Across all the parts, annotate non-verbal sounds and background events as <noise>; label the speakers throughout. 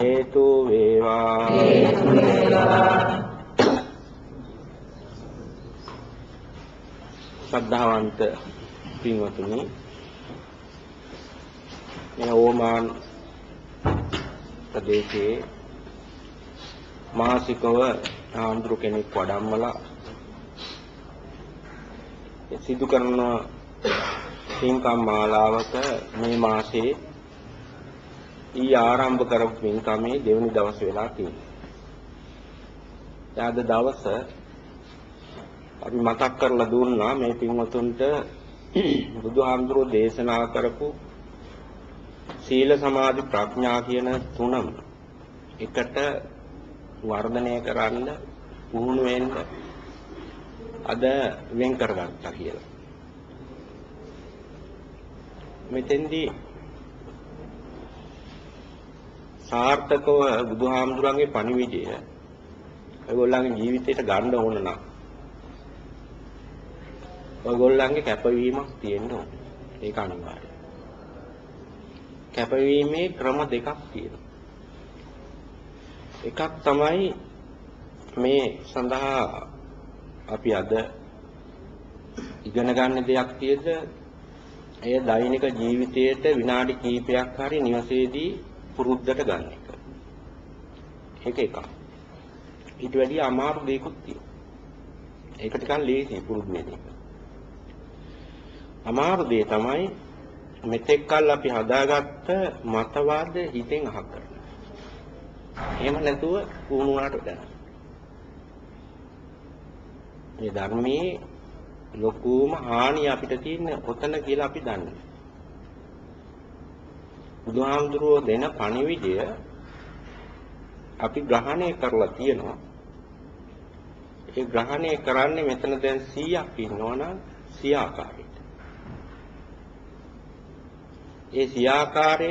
Speaker 1: හේතු වේවා. ශ්‍රද්ධාවන්ත පින්වතුනි මේ ඕමාන් ප්‍රදේශයේ මාසිකව ආන්දරු කෙනෙක් වඩම්මලා සිදු කරන පින්කම් මාලාවක මේ මාසයේ ඊ ආරම්භ කරපු පින්කමේ දෙවනි දවස් වෙලා තියෙනවා. අද දවස අපි මතක් කරලා දුන්නා මේ පින්වතුන්ට <clears throat> බුදුහාමුදුරෝ දේශනා කරපු සීල සමාධි ප්‍රඥා කියන තුනම එකට වර්ධනය කරන්න පුහුණු වෙන්න අද වෙන් කරගත්තා කියලා. මෙතෙන්දී සාර්ථකව බුදුහාමුදුරන්ගේ පණිවිඩය ඔයගොල්ලන්ගේ ජීවිතයට ගන්න ඕන නම් ඔයගොල්ලන්ගේ කැපවීමක් තියෙන්න ඕන. ඒක අනිවාර්යයි. කැපවීමේ ක්‍රම දෙකක් තියෙනවා. එකක් තමයි මේ සඳහා අපි අද ඉගෙන ගන්න දෙයක් තියෙද එය දෛනික ජීවිතයේට විනාඩි කිහිපයක් හරි නිවසේදී පුරුද්දට ගන්න එක. ඒක එකක්. ඊට වැඩිය අමාරු දෙයක්ත් තියෙනවා. ඒක ටිකක් ලේසි පුරුදු වෙන එක. අමාරු දේ තමයි මෙතෙක් කල් අපි හදාගත්ත මතවාද හිතෙන් අහක් කරන. එහෙම නැතුව වුණාට දැන. මේ ධර්මයේ ලොකුම හානිය අපිට තියෙන්නේ ඔතන කියලා අපි දන්නේ. බුදුහාමුදුරුවෝ දෙන පණිවිඩය අපි ග්‍රහණය කරලා තියෙනවා. ඒ ග්‍රහණය කරන්නේ මෙතන දැන් 100ක් ඉන්නවනම් 100 ආකාරයට. ඒ 100 ආකාරය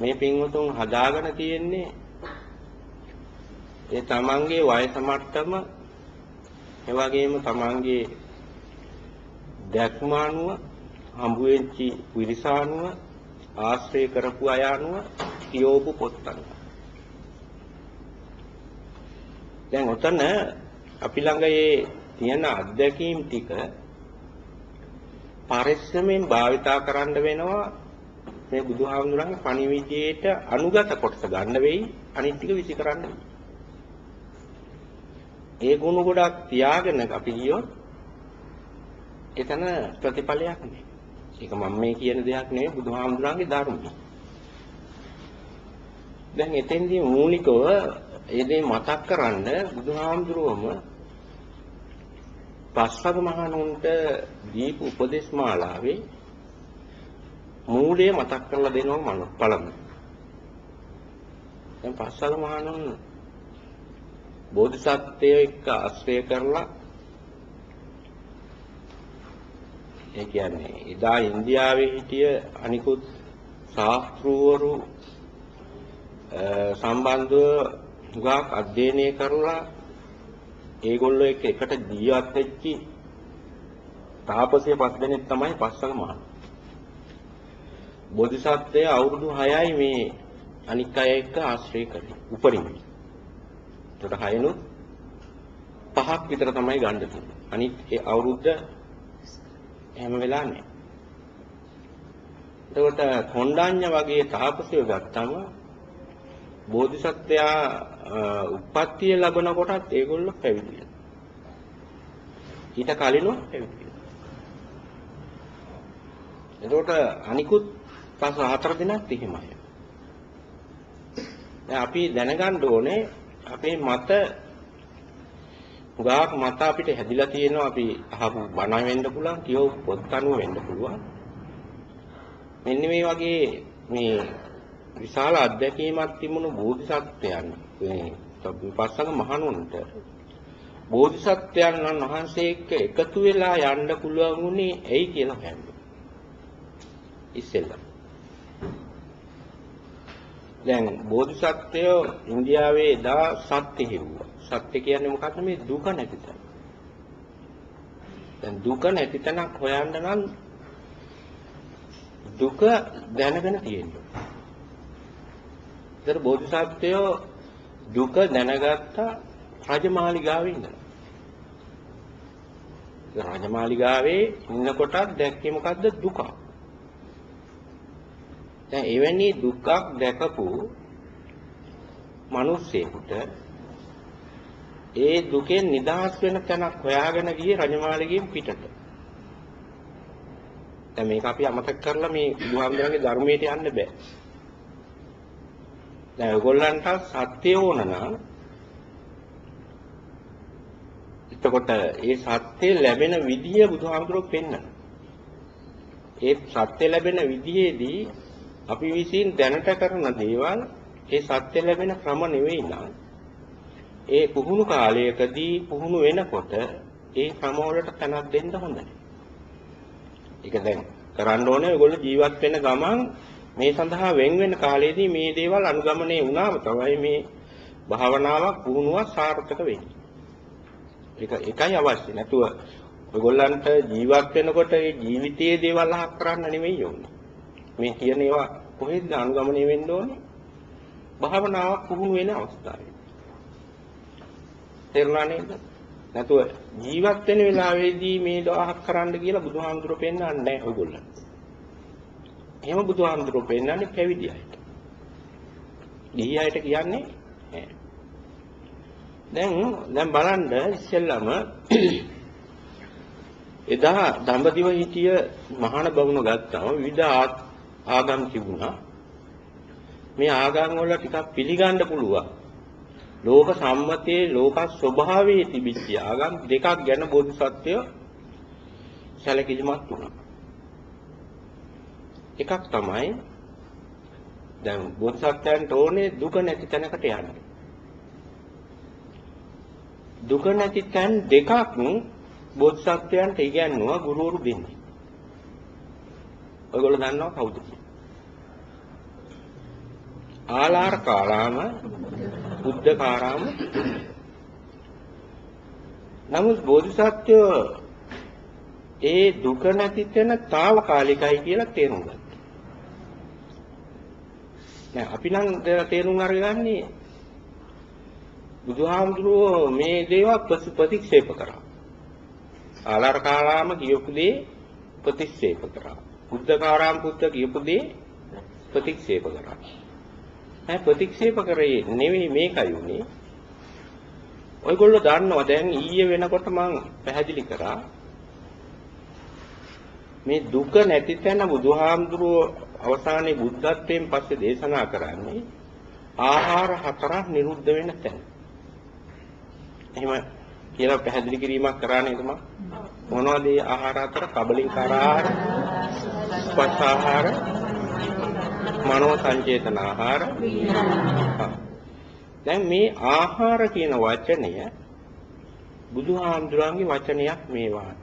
Speaker 1: මේ පින්වතුන් හදාගෙන තියෙන්නේ ඒ තමන්ගේ වයස මට්ටම ඒ වගේම තමන්ගේ දැක්ම අනුව හම්බ වෙච්ච විරිස අනුව ආශ්‍රය කරපු අය අනුව කියවපු පොත් අනුව දැන් ඔතන අපි ළඟ මේ තියෙන අත්දැකීම් ටික පරිස්සමෙන් භාවිතා කරන්න වෙනවා මේ බුදුහාමුදුරන්ගේ පණිවිඩයට අනුගත කොටස ගන්න වෙයි අනිත් ටික විසි කරන්න වෙයි. ඒ ගුණ ගොඩක් තියාගෙන අපි ගියොත් එතන ප්‍රතිඵලයක් නෑ. ඒක මම මේ කියන දෙයක් නෙවෙයි බුදුහාමුදුරන්ගේ ධර්මය. දැන් එතෙන්දී මූලිකව ඒ දේ මතක් කරන්න බුදුහාමුදුරුවම පස්වග මහණුන්ට දීපු උපදේශ මාලාවේ මූලය මතක් කරලා දෙනවා මම පළමු. දැන් පස්වග මහණුන් බෝධිසත්වය එක්ක ආශ්‍රය කරලා ඒ කියන්නේ එදා ඉන්දියාවේ හිටිය අනිකුත් ශාස්ත්‍රූවරු සම්බන්ධව හුඟක් අධ්‍යයනය කරලා ඒගොල්ලෝ එක්ක එකට ජීවත් වෙච්චි තාපසය පස් දෙනෙක් තමයි පස්වග මහණ. බෝධිසත්වය අවුරුදු 6යි මේ අනික් අය එක්ක ආශ්‍රය කරේ. උපරිම. ඒකට 6නුත් පහක් විතර තමයි ගන්න තියෙන්නේ. අනිත් ඒ අවුරුද්ද හැම වෙලාවෙ නෑ. එතකොට කොණ්ඩඤ්ඤ වගේ තාපසයෝ ගත්තම බෝධිසත්වයා උප්පත්තිය ලැබන කොටත් ඒගොල්ලෝ පැවිදි ඊට කලිනුත් පැවිදි එතකොට අනිකුත් පස් හතර දිනක් එහෙමයි. දැන් අපි දැනගන්න ඕනේ අපේ මත උගාක් මත අපිට හැදිලා තියෙනවා අපි අහපු බණ වෙන්න පුළුවන් කියව පොත් අනුව වෙන්න පුළුවන්. මෙන්න මේ වගේ මේ විශාල අත්දැකීමක් තිබුණු බෝධිසත්වයන් මේ පස්සක මහණුන්ට බෝධිසත්වයන් වහන්සේ එක්ක එකතු වෙලා යන්න පුළුවන් උනේ ඇයි කියලා හොයන්නේ. ඉස්සෙල්ලා. දැන් බෝධිසත්වයෝ ඉන්දියාවේ එදා සත්‍ය හිරුවා. සත්‍ය කියන්නේ මොකක්ද මේ දුක නැති තැන. දැන් දුක නැති තැනක් හොයන්න නම් දුක දැනගෙන තියෙන්න ඒතර බෝධිසත්වයෝ දුක දැනගත්ත රජමාලිගාවේ ඉඳලා. රජමාලිගාවේ ඉන්නකොටත් දැක්කේ මොකද්ද දුක. දැන් එවැනි දුකක් දැකපු මිනිස්සෙකුට ඒ දුකෙන් නිදහස් වෙන තැනක් හොයාගෙන ගියේ රජමාලිගයෙන් පිටට. දැන් මේක අපි අමතක කරලා මේ බුදුහාමුදුරන්ගේ ධර්මයට යන්න බෑ. දැන් ඔයගොල්ලන්ට සත්‍ය ඕන නම් එතකොට ඒ සත්‍ය ලැබෙන විදිය බුදුහාමුදුරුවෝ පෙන්වනවා. ඒ සත්‍ය ලැබෙන විදියේදී අපි විසින් දැනට කරන දේවල් ඒ සත්‍ය ලැබෙන ක්‍රම නෙවෙයි නම් ඒ පුහුණු කාලයකදී පුහුණු වෙනකොට ඒ ක්‍රම වලට තනක් දෙන්න හොඳයි. ඒක දැන් කරන්න ඕනේ ඔයගොල්ලෝ ජීවත් වෙන ගමන් මේ සඳහා වෙන් වෙන කාලයේදී මේ දේවල් අනුගමනය වුණාම තමයි මේ භාවනාවක් පුහුණුවක් සාර්ථක වෙන්නේ. ඒක එකයි අවශ්‍ය. නැතුව ඔයගොල්ලන්ට ජීවත් වෙනකොට ඒ ජීවිතයේ දේවල් අහක් කරන්න නෙමෙයි ඕනේ. මේ කියන ඒවා කොහෙද අනුගමනය වෙන්න ඕනේ? භාවනාවක් පුහුණු වෙන අවස්ථාවේ. තේරුණා නේද? නැතුව ජීවත් වෙන වෙලාවේදී මේ දහහක් කරන්න කියලා බුදුහාමුදුරුවෝ පෙන්වන්නේ නැහැ ඔයගොල්ලන්ට. එහෙම බුදුහාමුදුරුවෝ පෙන්වන්නේ පැවිදි අයට. ගිහි අයට කියන්නේ නැහැ. දැන් දැන් බලන්න ඉස්සෙල්ලම <clears throat> එදා දඹදිව හිටිය මහාන බවුන ගත්තම විවිධ ආගම් තිබුණා. මේ ආගම් වල ටිකක් පිළිගන්න පුළුවන්. ලෝක සම්මතයේ ලෝක ස්වභාවයේ තිබිච්ච ආගම් දෙකක් ගැන බෝධිසත්වය සැලකිලිමත් වුණා. එකක් තමයි දැන් බෝධිසත්වයන්ට ඕනේ දුක නැති තැනකට යන්න. දුක නැති තැන් දෙකක් බෝධිසත්වයන්ට ඉගැන්නුවා ගුරුවරු දෙන්නේ. ඔයගොල්ලෝ දන්නවා කවුද? ආලාර කාලාම බුද්ධකාරාම නමුත් බෝධිසත්වෝ ඒ දුක නැති තැන తాවකාලිකයි කියලා තේරුම් ගත්තා. දැන් අපි නම් තේරුම් අරගන්නේ බුදුහාමුදුරුවෝ මේ දේවල් ප්‍රතික්ෂේප කරා. ආලාර කාලාම කියපු දේ ප්‍රතික්ෂේප කරා. බුද්ධකාරාම පුත්ත කියපු දේ ප්‍රතික්ෂේප කරා. ඈ ප්‍රතික්ෂේප කරේ නෙවෙයි මේකයි උනේ. ඔයගොල්ලෝ දන්නවා දැන් ඊයේ වෙනකොට මම පැහැදිලි කරා මේ දුක නැති තැන බුදුහාමුදුරුවෝ අවසානයේ බුද්ධත්වයෙන් පස්සේ දේශනා කරන්නේ ආහාර හතරක් නිරුද්ධ වෙන තැන. එහෙම කියලා පැහැදිලි කිරීමක් කරා නේද මම? මොනවද මේ ආහාර හතර? කබලින්කාර ආහාර, ස්පර්ශ ආහාර, මනෝ සංජේතන ආහාර. දැන් මේ ආහාර කියන වචනය බුදුහාමුදුරන්ගේ වචනයක් මේවාට.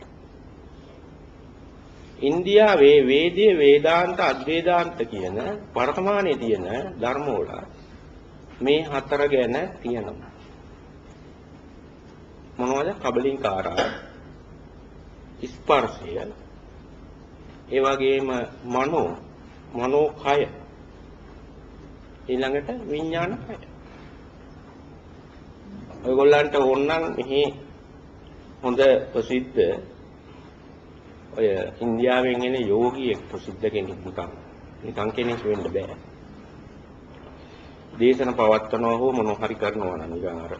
Speaker 1: ඉන්දියාවේ වේදයේ වේදාන්ත අද්වේදාන්ත කියන වර්තමානයේ තියෙන ධර්ම වල මේ හතර ගැන තියෙනවා. මොනවද? කබලින්කාරා ස්පර්ශය ඒ වගේම මනෝ මනෝ කය ඊළඟට විඥාන කය ඔයගොල්ලන්ට ඕනනම් මෙහි හොඳ ප්‍රසිද්ධ ඔය ඉන්දියාවෙන් එන යෝගියෙක් ප්‍රසිද්ධ කෙනෙක් නිකන් නිකන් කෙනෙක් වෙන්න බෑ. දේශන පවත්වනවා හෝ මොන හරි කරනවා නම් නිකන් අර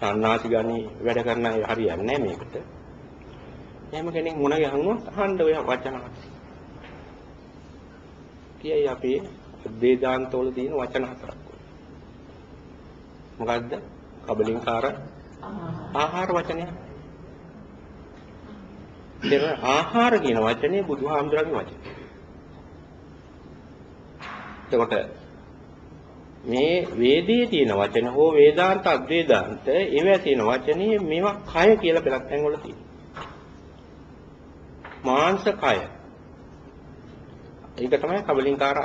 Speaker 1: සන්නාසි ගනි වැඩ කරන අය හරියන්නේ නැහැ මේකට. එහෙම කෙනෙක් මොන ගහනවා අහන්න ඔය වචන. කියයි අපේ වේදාන්තවල තියෙන වචන හතරක්. මොකද්ද? කබලින්කාර ආහාර වචනය. දෙන ආහාර කියන වචනේ බුදුහාමුදුරන්ගේ වචනේ. එතකොට මේ වේදයේ තියෙන වචන හෝ වේදාන්ත අද්වේදාන්ත ඒවා තියෙන වචනේ මේවා කය කියලා පෙළක් තැන් වල තියෙනවා. මාංශ කය. ඒක තමයි කබලින්කාර.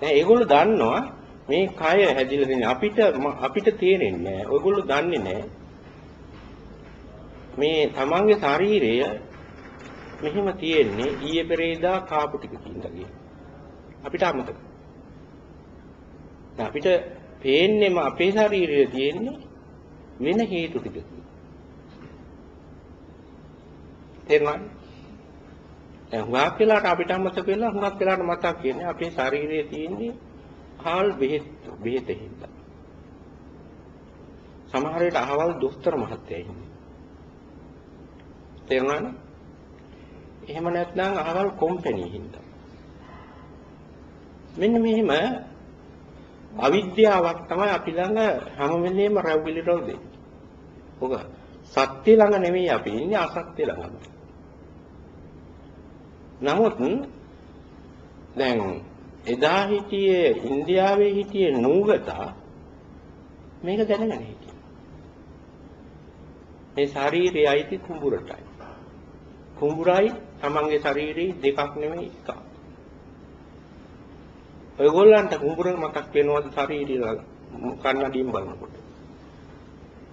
Speaker 1: දැන් ඒගොල්ලෝ දන්නවා මේ කය හැදිලා තියෙන අපිට අපිට තේරෙන්නේ නැහැ. ඔයගොල්ලෝ දන්නේ නැහැ. මේ තමන්ගේ ශරීරය මෙහෙම තියෙන්නේ ඊයේ පෙරේදා කාපු ටික කින්දගේ. අපිට අමතක. අපිට පේන්නේම අපේ ශරීරයේ තියෙන්නේ වෙන හේතු ටිකක්. තේරුණාද? දැන් හුඟක් වෙලාට අපිට මතක වෙලා හුඟක් වෙලාට මතක් වෙන්නේ අපේ ශරීරයේ තියෙන්නේ හාල් බෙහෙත් බෙහෙත හින්දා. සමහර විට අහවල් දොස්තර මහත්තයා ඉන්නේ. තේරුණාද? එහෙම නැත්නම් අහවල් කොම්පැනි හින්දා. මෙන්න මෙහෙම අවිද්‍යාවක් තමයි අපි ළඟ හැම වෙලේම රැව්විලිරෝ දෙන්නේ. ඔක සත්‍ය ළඟ නෙවෙයි අපි ඉන්නේ අසත්‍ය ළඟ. නමුත් දැන් එදා හිටියේ ඉන්දියාවේ හිටියේ නූගතා මේක දැනගෙන හිටියා. මේ ශාරීරිකයි අයිති කුඹුරටයි. කුඹුරයි තමන්ගේ ශරීරේ දෙකක් නෙමෙයි එකක්. ඔයගොල්ලන්ට කුඹුර මතක් වෙනවද ශරීරය කන්නඩියෙන් බලනකොට?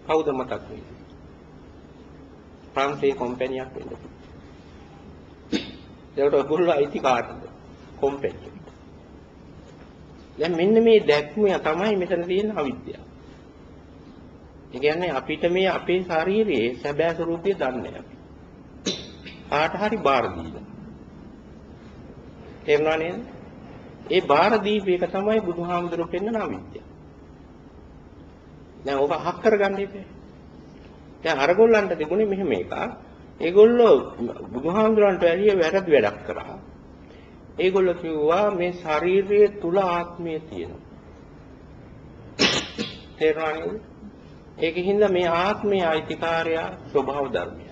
Speaker 1: කවුද මතක් වෙන්නේ? ප්‍රංශේ කම්පැනියක් වෙන්න. ඒකට ඔයගොල්ලෝ අයිති කාටද? කම්පැනි. දැන් මෙන්න මේ දැක්ම තමයි මෙතන තියෙන අවිද්‍යාව. ඒ කියන්නේ අපිට මේ අපේ ශරීරයේ සැබෑ ස්වરૂපය දන්නේ අපි. කාට හරි බාර දීලා. තේරුණා නේද? ඒ බාර දීපේක තමයි බුදුහාමුදුරුවෝ පෙන්වන අවිද්‍යාව. දැන් ඕක හක් කරගන්න ඉපේ. දැන් අරගොල්ලන්ට තිබුණේ මෙහෙම එකක්. ඒගොල්ලෝ බුදුහාමුදුරන්ට වැඩිය වැරදි වැඩක් කරා. ඒගොල්ලෝ කිව්වා මේ ශරීරයේ තුල ආත්මය තියෙනවා. <coughs> තේරුණාද? ඒකින්ද මේ ආත්මයේ අයිතිකාරය ස්වභාව ධර්මය.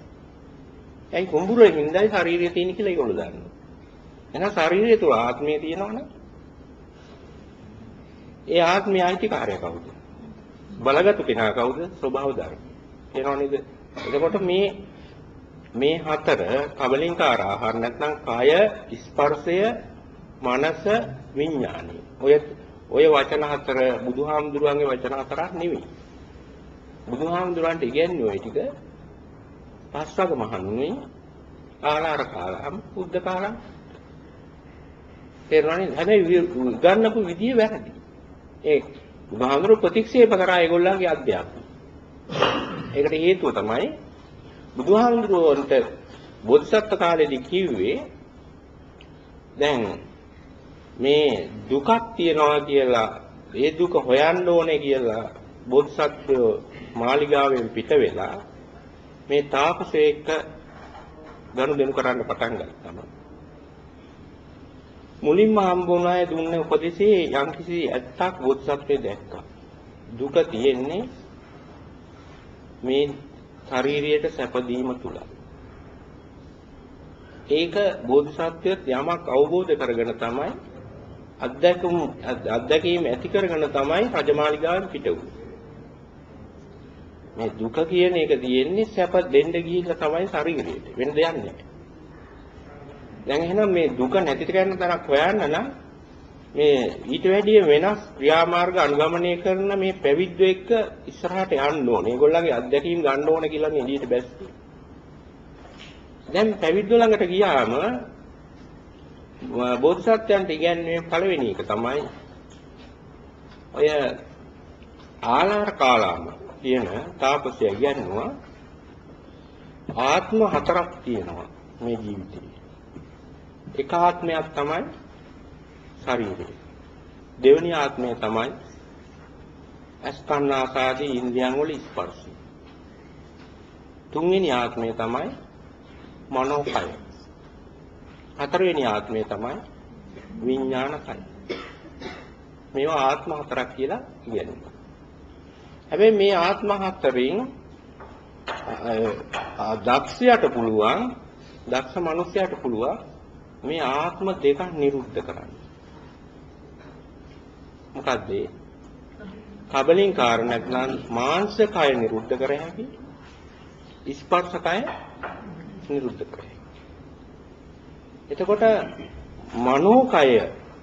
Speaker 1: ඇයි කුඹුරේ හින්දායි ශරීරයේ තියෙන කියලා ඒගොල්ලෝ දන්නවා. එහෙනම් ශරීරය තුල ආත්මය තියෙනවනේ. ඒ ආත්මයේ අයිතිකාරය කවුද? බලගත්ු කෙනා කවුද? ස්වභාව ධර්ම. තේරෙනව නේද? එතකොට මේ මේ හතර කබලින්කාර ආහාර නැත්නම් කය ස්පර්ශය මනස විඥානය. ඔය ඔය වචන හතර බුදුහාමුදුරුවන්ගේ වචන හතරක් නෙවෙයි. බුදුහාමුදුරන්ට ඉගැන්වුවේ ඔය ටික පස්වග මහණුනි ආලාර කාලම් බුද්ධ කාලම් තේරුණානේ හැබැයි ගන්නපු විදිය වැරදි. ඒ බුදුහාමුදුරු ප්‍රතික්ෂේප කරා ඒගොල්ලන්ගේ අධ්‍යාපනය. ඒකට හේතුව තමයි බුදුහාමුදුරුවන්ට බෝධිසත්ව කාලේදී කිව්වේ දැන් මේ දුකක් තියනවා කියලා ඒ දුක හොයන්න ඕනේ කියලා බෝධිසත්වෝ මාලිගාවෙන් පිට වෙලා මේ තාපසේක ගනුදෙනු කරන්න පටන් ගත්තා. මුලින්ම හම්බුනාය දුන්න උපදෙසේ යම්කිසි ඇත්තක් බෝධිසත්වයේ දැක්කා. දුක තියෙන්නේ මේ ශරීරයට සැපදීම තුල. ඒක බෝධිසත්වයත් යමක් අවබෝධ කරගෙන තමයි අත්දැකීම් අත්දැකීම් ඇති කරගෙන තමයි රජමාලිගාවෙන් පිට මේ දුක කියන එක තියෙන්නේ සැප දෙන්න ගිහිල්ලා තමයි ශරීරයට වෙන දෙයක් නෑ. දැන් එහෙනම් මේ දුක නැති කරන්න තරක් හොයන්න නම් මේ ඊට වැඩිය වෙනස් ක්‍රියාමාර්ග අනුගමනය කරන මේ පැවිද්දෝ එක්ක ඉස්සරහට යන්න ඕනේ. ඒගොල්ලන්ගේ අත්දැකීම් ගන්න ඕනේ කියලා මේ එළියට බැස්සේ. දැන් පැවිද්දෝ ළඟට ගියාම බෝධිසත්වයන්ට ඉගැන්වීමේ පළවෙනි එක තමයි ඔය ආලාර කාලාම කියන තාපසය ඉගැන්වුවා ආත්ම හතරක් තියෙනවා මේ ජීවිතේ. එක ආත්මයක් තමයි ශරීරය. දෙවෙනි ආත්මය තමයි අස්කන්නාසාදී ඉන්ද්‍රියන් වල ස්පර්ශය. තුන්වෙනි ආත්මය තමයි මනෝකය. හතරවෙනි ආත්මය තමයි විඥානකය. මේවා ආත්ම හතරක් කියලා කියනවා. හැබැයි මේ ආත්ම හතරෙන් දක්ෂයාට පුළුවන් දක්ෂ මිනිසයාට පුළුවන් මේ ආත්ම දෙකක් නිරුද්ධ කරන්න. මොකද්ද ඒ? කබලින්කාර නැත්නම් මාංශ කය නිරුද්ධ කර හැකි ස්පර්ශ කය නිරුද්ධ කර හැකි. එතකොට මනෝ කය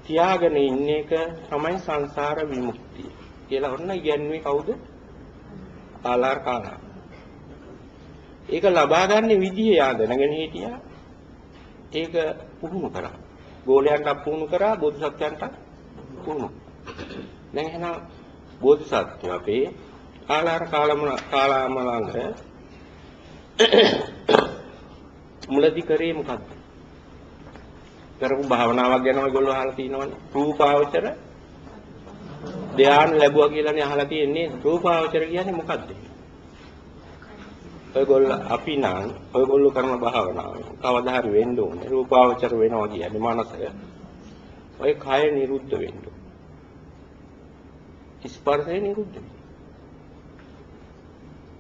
Speaker 1: තියාගෙන ඉන්න එක තමයි සංසාර විමුක්තිය කියලා ඔන්න කියන්නේ කවුද? ආලාර කාලා. ඒක ලබා ගන්න විදිය යා දැනගෙන හිටියා. ඒක පුහුණු කරා. ගෝලයන්ට පුහුණු කරා, බෝධිසත්වයන්ට පුහුණු. දැන් එහෙනම් බෝධිසත්වය අපේ ආලාර කාලම කාලාමලංග මුලදි කරේ මොකද්ද? කරපු භාවනාවක් ගැන ඔයගොල්ලෝ අහලා තියෙනවනේ. රූපාවචර ධ්‍යාන ලැබුවා කියලානේ අහලා තියෙන්නේ. රූපාවචර කියන්නේ මොකද්ද? ඔයගොල්ලෝ අපි නම් ඔයගොල්ලෝ කරන භාවනාව කවදා හරි වෙන්න ඕනේ. රූපාවචර වෙනවා කියන්නේ මනස. ඔය කය නිරුද්ධ වෙන්න ස්පර්ශය නිරුද්ධ වෙනවා.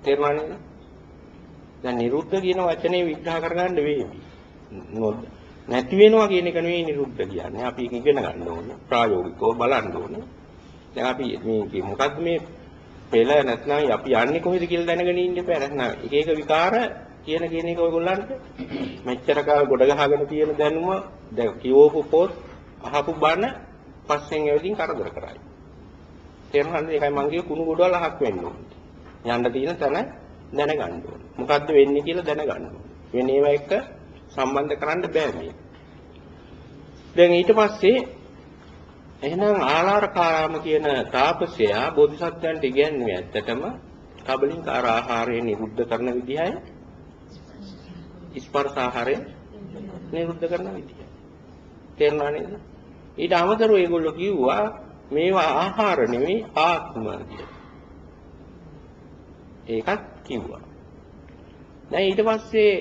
Speaker 1: තේරුණානේ? දැන් නිරුද්ධ කියන වචනේ විග්‍රහ කරගන්න වෙන්නේ. නැති වෙනවා කියන එක නෙවෙයි නිරුද්ධ කියන්නේ. අපි ඒක ඉගෙන ගන්න ඕනේ. ප්‍රායෝගිකව බලන්න ඕනේ. දැන් අපි මේ මොකද්ද මේ පෙළ නැත්නම් අපි යන්නේ කොහෙද කියලා දැනගෙන ඉන්න බෑ. නැත්නම් එක එක විකාර කියන කියන එක ඔයගොල්ලන්ට මෙච්චර කාල ගොඩ ගහගෙන තියෙන දැනුම දැන් කියවපු පොත් අහපු බණ පස්සෙන් ඇවිදින් කරදර කරයි. තේරුණාද? ඒකයි මං කියේ කුණු ගොඩවල් අහක් වෙන්න ඕනේ. යන්න තියෙන තැන දැනගන්න ඕනේ. මොකද්ද වෙන්නේ කියලා දැනගන්න ඕනේ. වෙන ඒවා එක්ක සම්බන්ධ කරන්න බෑ මේ. දැන් ඊට පස්සේ එහෙනම් ආලාරකාරාම කියන තාපසයා බෝධිසත්වයන්ට ඉගැන්වුවේ ඇත්තටම කබලින්කාර ආහාරය නිරුද්ධ කරන විදිහයි ස්පර්ශ ආහාරය නිරුද්ධ කරන විදිහයි. තේරුණා නේද? ඊට අමතරව ඒගොල්ලෝ කිව්වා මේවා ආහාර නෙවෙයි ආත්ම කියලා. ඒකත් කිව්වා. දැන් ඊට පස්සේ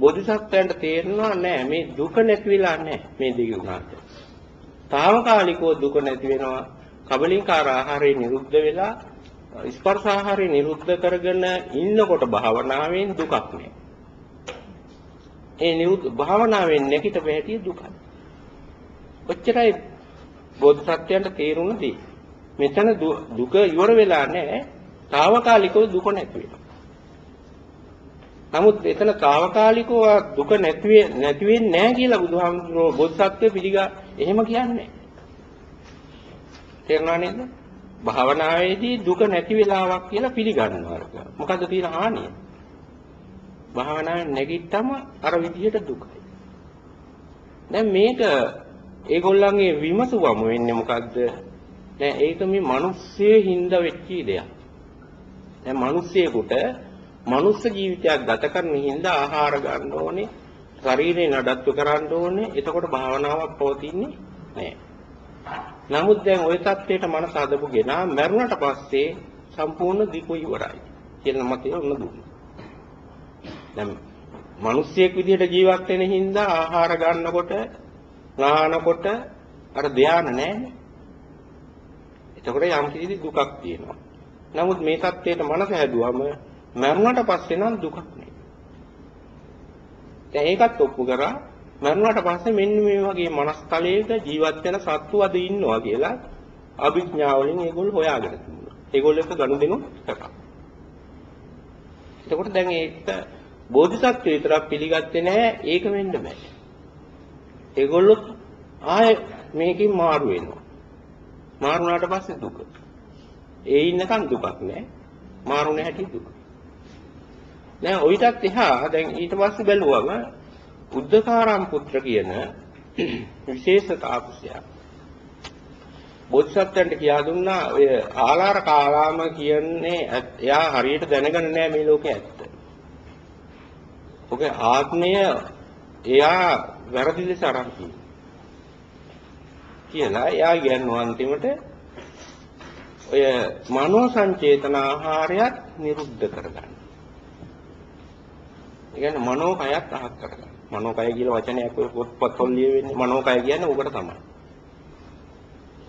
Speaker 1: බෝධිසත්වයන්ට තේරෙනවා නෑ මේ දුක නැති වෙලා නෑ මේ දෙක උනාට. తాවකාලිකව දුක නැති වෙනවා. කබලින්කාර ආහාරය නිරුද්ධ වෙලා ස්පර්ශ ආහාරය නිරුද්ධ කරගෙන ඉන්නකොට භාවනාවෙන් දුකක් නෑ. ඒ නිරුද්ධ භාවනාවෙන් නැගිට පැහැටිය දුකයි. ඔච්චරයි බෝධිසත්වයන්ට තේරුණ දේ. මෙතන දුක ඉවර වෙලා නැහැ. తాවකාලිකව දුක නැති වෙනවා. නමුත් එතන తాවකාලිකව දුක නැති නැති වෙන්නේ නැහැ කියලා බුදුහාමුදුරුවෝ බෝධිසත්වයේ පිළිගා එහෙම කියන්නේ. තේරුණා නේද? භාවනාවේදී දුක නැති වෙලාවක් කියලා පිළිගන්නවා. මොකද්ද තියෙන හානිය? භාවනාවෙන් නැගිට්ටම අර විදිහට දුකයි. දැන් මේක ඒගොල්ලන්ගේ විමසුවම වෙන්නේ මොකද්ද? නෑ ඒක මේ මිනිස්සෙ හින්දා වෙච්ච දෙයක්. දැන් මිනිස්සෙකුට මනුස්ස ජීවිතයක් ගත කරන හින්දා ආහාර ගන්න ඕනේ, ශරීරේ නඩත්තු කරන්න ඕනේ. එතකොට භාවනාවක් පවතින්නේ නෑ. නමුත් දැන් ওই தത്വයට මනස හදපු ගෙනා මරුණට පස්සේ සම්පූර්ණ දිකෝ ඉවරයි කියන මතය උන්න දුන්නා. දැන් මිනිස්සෙක් විදිහට ජීවත් වෙන හින්දා ආහාර ගන්නකොට නානකොට අර ධානය නැහැනේ. එතකොට යම් කිසි දුකක් තියෙනවා. නමුත් මේ தත්ත්වයට මනස හැදුවම මරුණට පස්සේ නම් දුකක් නෑ. දැන් ඒකත් ඔප්පු කරා මරුණට පස්සේ මෙන්න මේ වගේ මනස් තලයක ජීවත් වෙන සත්තු අද ඉන්නවා කියලා අභිඥාවලින් ඒගොල්ලෝ හොයාගෙන තිබුණා. ඒගොල්ලෝ එක ගනුදෙනු කරා. එතකොට දැන් ඒකට බෝධිසත්ව විතරක් පිළිගත්තේ නැහැ ඒක වෙන්න බෑ. ඒගොල්ලෝ ආයේ මේකෙන් මාරු වෙනවා. මාරු වුණාට පස්සේ දුක. ඒ ඉන්නකන් දුකක් නෑ. මාරු නැහැටි දුක. දැන් ඔయితත් එහා දැන් ඊට පස්සේ බැලුවම බුද්ධකාරම් පුත්‍ර කියන <clears throat> විශේෂ තාපසයා බෝධිසත්වයන්ට කියා දුන්නා ඔය ආලාර කාලාම කියන්නේ එයා හරියට දැනගන්න නෑ මේ ලෝකේ ඇත්ත. ඔගේ ආත්මය එයා වැරදි ලෙස අරන් කියලා එයා කියන්නේ අන්තිමට ඔය මනෝ සංචේතන ආහාරයත් නිරුද්ධ කරගන්න. ඒ කියන්නේ මනෝ කයත් අහක් කරගන්න. මනෝ කය කියලා වචනයක් ඔය පොත්පත්වල ලියවෙන්නේ මනෝ කය කියන්නේ උකට තමයි.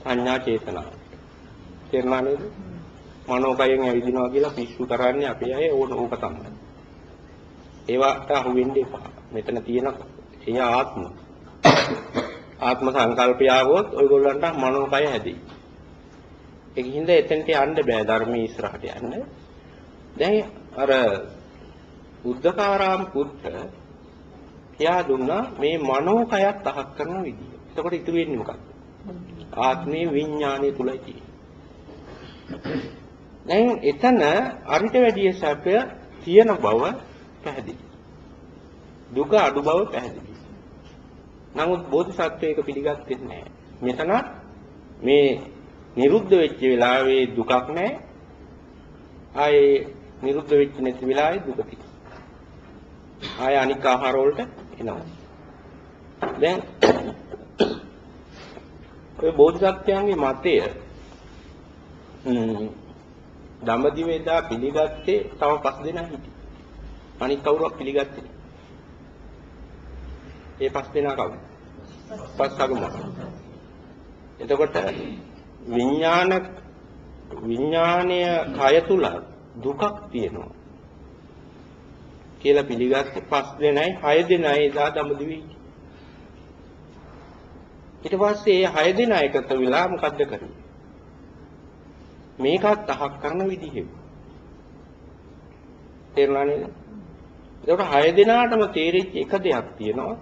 Speaker 1: සංඥා චේතනා. තේරුණා නේද? මනෝ කයෙන් ඇවිදිනවා කියලා පිස්සු කරන්නේ අපේ අය ඕන ඕක තමයි. ඒවට අහු වෙන්න එපා. මෙතන තියෙන එය ආත්ම. ආත්ම සංකල්පය આવොත් ඔයගොල්ලන්ට මනෝකය හැදෙයි. ඒකින්ද එතනට යන්න බෑ ධර්මයේ ඉස්සරහට යන්න. දැන් අර බුද්ධකාරාම පුත්‍ර එයා දුන්නා මේ මනෝකයත් අහක් කරන විදිය. එතකොට ඉතුරු වෙන්නේ මොකක්ද? ආත්මේ විඥානය තුලයි තියෙන්නේ. දැන් එතන අරිට වැඩිය සැපය තියෙන බව පැහැදිලි. දුක අඩු බව පැහැදිලි. නමුත් බෝධිසත්වයක පිළිගත්තේ නැහැ. මෙතන මේ නිරුද්ධ වෙච්ච වෙලාවේ දුකක් නැහැ. ආයේ නිරුද්ධ වෙච්ච නැති වෙලාවේ දුක තියෙනවා. ආයේ අනික් ආහාර වලට එනවා. දැන් ඔය බෝධිසත්වයන්ගේ මතය දඹදිව එදා පිළිගත්තේ තව පස් දෙනා හිටියේ. අනික් කවුරුවක් පිළිගත්තේ නෑ. ඒ පස් දෙනා කවුද? පස්සගම. එතකොට විඥාන විඥානය කය තුල දුකක් තියෙනවා. කියලා පිළිගත්තේ පස් දෙනයි හය දෙනයි එදා දඹදිවි. ඊට පස්සේ මේ හය දෙනා එකතු වෙලා මොකද්ද කරන්නේ? මේකත් අහක් කරන විදිහෙ. තේරුණා නේද? ඒකට හය දෙනාටම තේරිච්ච එක දෙයක් තියෙනවා.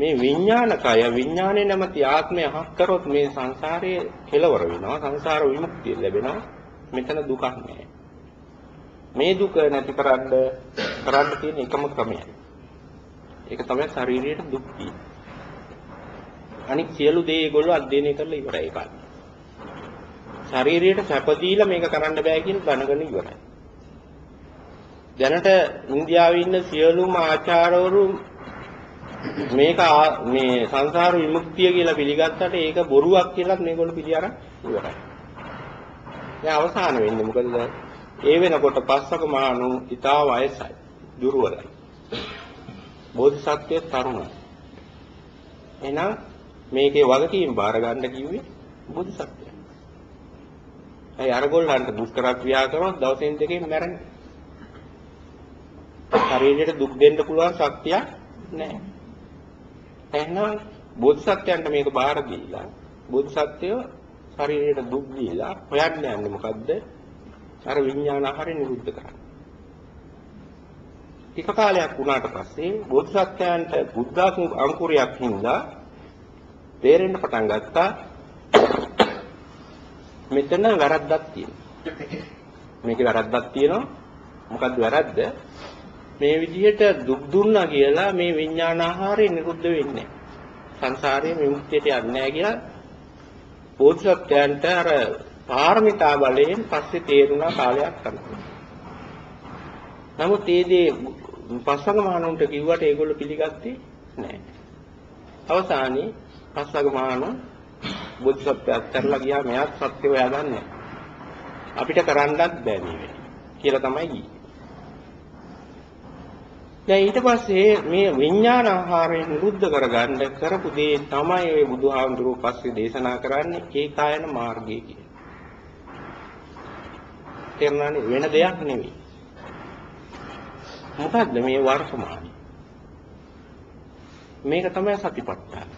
Speaker 1: මේ විඥානකය විඥානේ නැමැති ආත්මය අහක් කරොත් මේ සංසාරයේ කෙලවර වෙනවා. සංසාර විමුක්තිය ලැබෙනවා. මෙතන දුකක් නැහැ. මේ දුක නැති කරන්න කරන්න තියෙන එකම ක්‍රමය. ඒක තමයි ශාරීරියට දුක් තියෙන්නේ. අනික සියලු දේ ඒගොල්ලෝ අධ්‍යයනය කරලා ඉවරයි ඒකත්. ශරීරයට සැප දීලා මේක කරන්න බෑ කියන දැනගෙන ඉවරයි. දැනට ඉන්දියාවේ ඉන්න සියලුම ආචාර්යවරු මේක මේ සංසාර විමුක්තිය කියලා පිළිගත්තට ඒක බොරුවක් කියලා මේගොල්ලෝ පිළි අරන් ඉවරයි. දැන් අවසාන වෙන්නේ මොකද? ඒ වෙනකොට පස්වක මහණු ඊටා වයසයි. දුර්වලයි. බෝධිසත්වයේ තරුණයි. එහෙනම් මේකේ වගකීම් බාර ගන්න කිව්වේ බෝධිසත්වය. ඇයි අරගොල්ලන්ට දුෂ්කර ක්‍රියා කරනොත් දවසෙන් දෙකෙන් මැරෙන්නේ. ශරීරයට දුක් දෙන්න පුළුවන් ශක්තියක් නැහැ. එහෙනම් බෝධිසත්වයන්ට මේක බාර දීලා බෝධිසත්වය ශරීරයට දුක් දීලා හොයන්න යන්නේ මොකද්ද? අර විඥාන ආහාරය නිරුද්ධ කරන්න. ටික කාලයක් වුණාට පස්සේ බෝධිසත්වයන්ට බුද්ධ අංකුරයක් හින්දා තේරෙන්න පටන් ගත්තා මෙතන වැරද්දක් තියෙනවා. මේකේ වැරද්දක් තියෙනවා. මොකද්ද වැරද්ද? මේ විදිහට දුක් දුන්නා කියලා මේ විඥාන ආහාරය නිරුද්ධ වෙන්නේ සංසාරයේ විමුක්තියට යන්නේ නැහැ කියලා බෝධිසත්වයන්ට අර පාරමිතා බලයෙන් පස්සේ තේරුණා කාලයක් තමයි. නමුත් ඒ දේ පස්වග මහණුන්ට කිව්වට ඒගොල්ලෝ පිළිගත්තේ නැහැ. අවසානයේ පස්වග මහණුන් බුද්ධත්වයට අත්හැරලා ගියා මෙයාත් සත්‍ය හොයාගන්නේ අපිට කරන්නත් බෑ මේ කියලා තමයි ගියේ. දැන් ඊට පස්සේ මේ විඥාන ආහාරය නිරුද්ධ කරගන්න කරපු දේ තමයි ඔය බුදුහාමුදුරුවෝ පස්සේ දේශනා කරන්නේ ඒකායන මාර්ගය කියන. තේරුණානේ වෙන දෙයක් නෙවෙයි. මොකද්ද මේ වර්තමානයි? මේක තමයි සතිපට්ඨාන.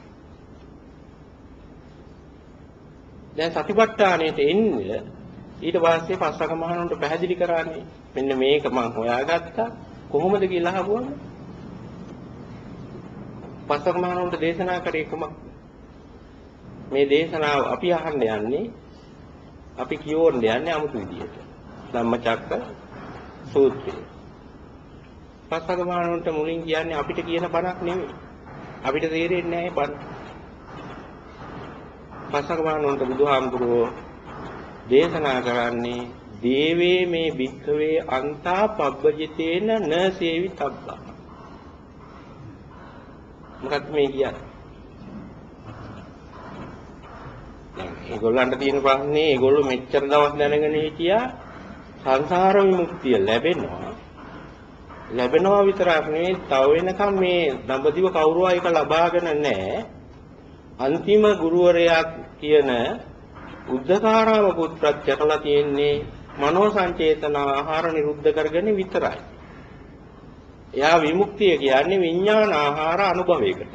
Speaker 1: දැන් සතිපට්ඨානයට එන්නේ ඊට පස්සේ පස්සක මහණුන්ට පැහැදිලි කරන්නේ මෙන්න මේක මම හොයාගත්තා කොහොමද කියලා අහුවම පස්සක මහණුන්ට දේශනා කරේ කොමක් මේ දේශනාව අපි අහන්න යන්නේ අපි කියවන්න යන්නේ 아무තු විදියට. ධම්මචක්ක සූත්‍රය. පස්සක මහණුන්ට මුලින් කියන්නේ අපිට කියන බණක් නෙමෙයි. අපිට තේරෙන්නේ නැහැ බණ. පසකවානුන්ට බුදුහාමුදුරුවෝ දේශනා කරන්නේ දේවේ මේ භික්ඛවේ අන්තා පබ්බජිතේන න සේවි තබ්බා. මොකක්ද මේ කියන්නේ? දැන් ඒගොල්ලන්ට තියෙන ප්‍රශ්නේ ඒගොල්ලෝ මෙච්චර දවස් දැනගෙන හිටියා සංසාර විමුක්තිය ලැබෙනවා. ලැබෙනවා විතරක් නෙවෙයි තව වෙනකම් මේ දඹදිව කවුරුවා ඒක ලබාගෙන නැහැ. අන්තිම ගුරුවරයා කියන උද්දකාරාම පුත්‍රත් යකලා තියෙන්නේ මනෝ සංචේතන ආහාර නිරුද්ධ කරගෙන විතරයි. එයා විමුක්තිය කියන්නේ විඥාන ආහාර අනුභවයකට.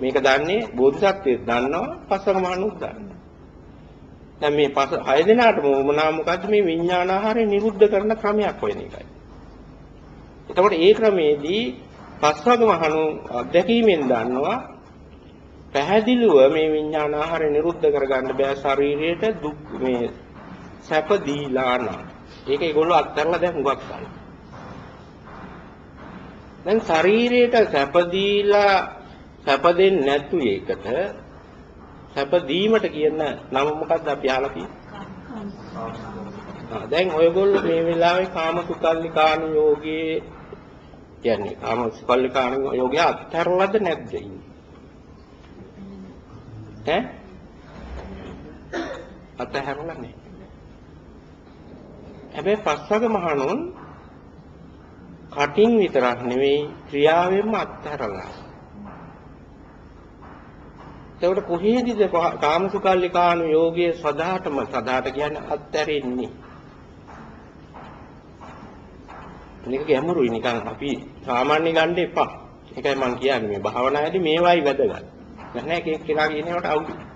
Speaker 1: මේක දන්නේ බෝධිසත්වයේ දන්නවා පසරමහනුත් දන්නවා. දැන් මේ පස හය දෙනාටම මොනවා මොකද්ද මේ විඥාන ආහාරය නිරුද්ධ කරන ක්‍රමයක් වෙන එකයි. එතකොට ඒ ක්‍රමේදී පස්වග මහණු අධ්‍යක්ීමෙන් දන්නවා පැහැදිලිව මේ විඥාන ආහාරය නිරුද්ධ කරගන්න බෑ ශරීරයට දුක් මේ සැප දීලා නම්. ඒක ඒගොල්ලෝ අත්හැරලා දැන් හුඟක් කල්. දැන් ශරීරයට සැප දීලා සැප දෙන්නේ නැතු එකට සැප දීමට කියන නම මොකක්ද අපි අහලා තියෙන්නේ? දැන් ඔයගොල්ලෝ මේ වෙලාවේ කාමසුකල්ලිකාණු යෝගයේ කියන්නේ කාමසුකල්ලිකාණු යෝගය අත්හැරලාද නැද්ද ඉන්නේ? ඈ? අත්හැරලා නැහැ. හැබැයි පස්වග මහණුන් කටින් විතරක් නෙවෙයි ක්‍රියාවෙන්ම අත්හැරලා. එතකොට කොහේදද කාමසුකල්ලිකාණු යෝගයේ සදාටම සදාට කියන්නේ අත්හැරෙන්නේ. මේක ගැඹුරුයි නිකන් අපි සාමාන්‍ය ගන්න එපා. ඒකයි මම කියන්නේ මේ භාවනාවේදී මේවයි වැදගත්. නැහැ කෙනෙක් කෙනා කියනකොට අවුලයි.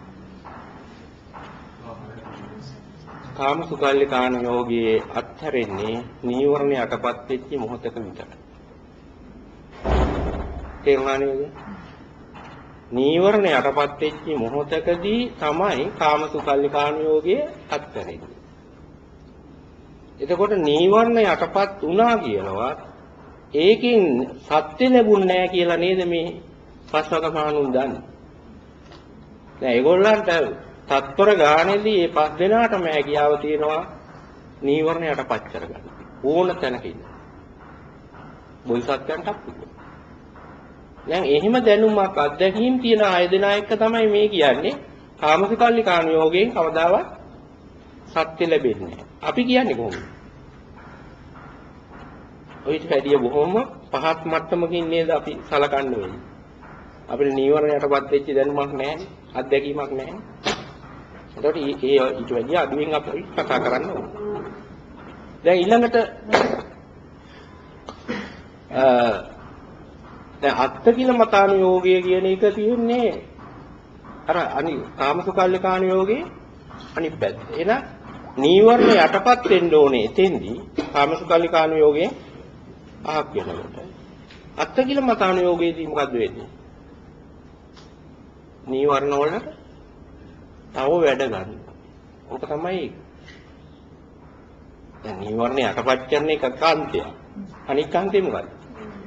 Speaker 1: කාම සුකල්ලිකාන යෝගයේ අත්හැරෙන්නේ නීවරණ යටපත් වෙච්ච මොහොතක විතරයි. තේරුණා නේද? නීවරණ යටපත් වෙච්ච මොහොතකදී තමයි කාම සුකල්ලිකාන යෝගයේ අත්හැරෙන්නේ. එතකොට නීවරණ යටපත් වුණා කියනවා ඒකෙන් සත්‍ය ලැබුණ නැහැ කියලා නේද මේ පස්වක මහණුන් දන්නේ. දැන් ඒගොල්ලන්ට තත්පර ගානේදී මේ පස් දෙනාටම හැකියාව තියෙනවා නීවරණයට පත් කරගන්න. ඕන තැනක ඉන්න. බෝසත්යන්ටත් පුළුවන්. දැන් එහෙම දැනුමක් අත්දැකීම් තියෙන අය දෙනා එක්ක තමයි මේ කියන්නේ කාමසිකල්ලිකාණ යෝගයෙන් කවදාවත් සත්‍ය ලැබෙන්නේ අපි කියන්නේ කොහොමද? ඔයිට වැඩිය බොහොම පහත් මට්ටමකින් නේද අපි සලකන්න වෙන්නේ. අපිට නීවරණයටපත් වෙච්ච දැනුමක් නැහැ, අත්දැකීමක් නැහැ. එතකොට මේ ඊට වැඩිය අඩුවෙන් අපි කතා කරන්න ඕනේ. දැන් ඊළඟට අ දැන් අත්තිල මතානුයෝගය කියන එක තියෙන්නේ අර අනි කාමසුකල්ලි කාණයෝගේ අනිත් පැත්ත. එහෙනම් නීවරණ යටපත් වෙන්න ඕනේ එතෙන්දී කාමසුකල්ලි කාණයෝගේ අහක් වෙනකොට. අත්තිල මතානුයෝගයේදී මොකද්ද වෙන්නේ? නීවරණ වලට තව වැඩ ගන්න. ඕක තමයි දැන් නීවරණ යටපත් කරන එක කාන්තයක්. අනික් කාන්තේ මොකද්ද?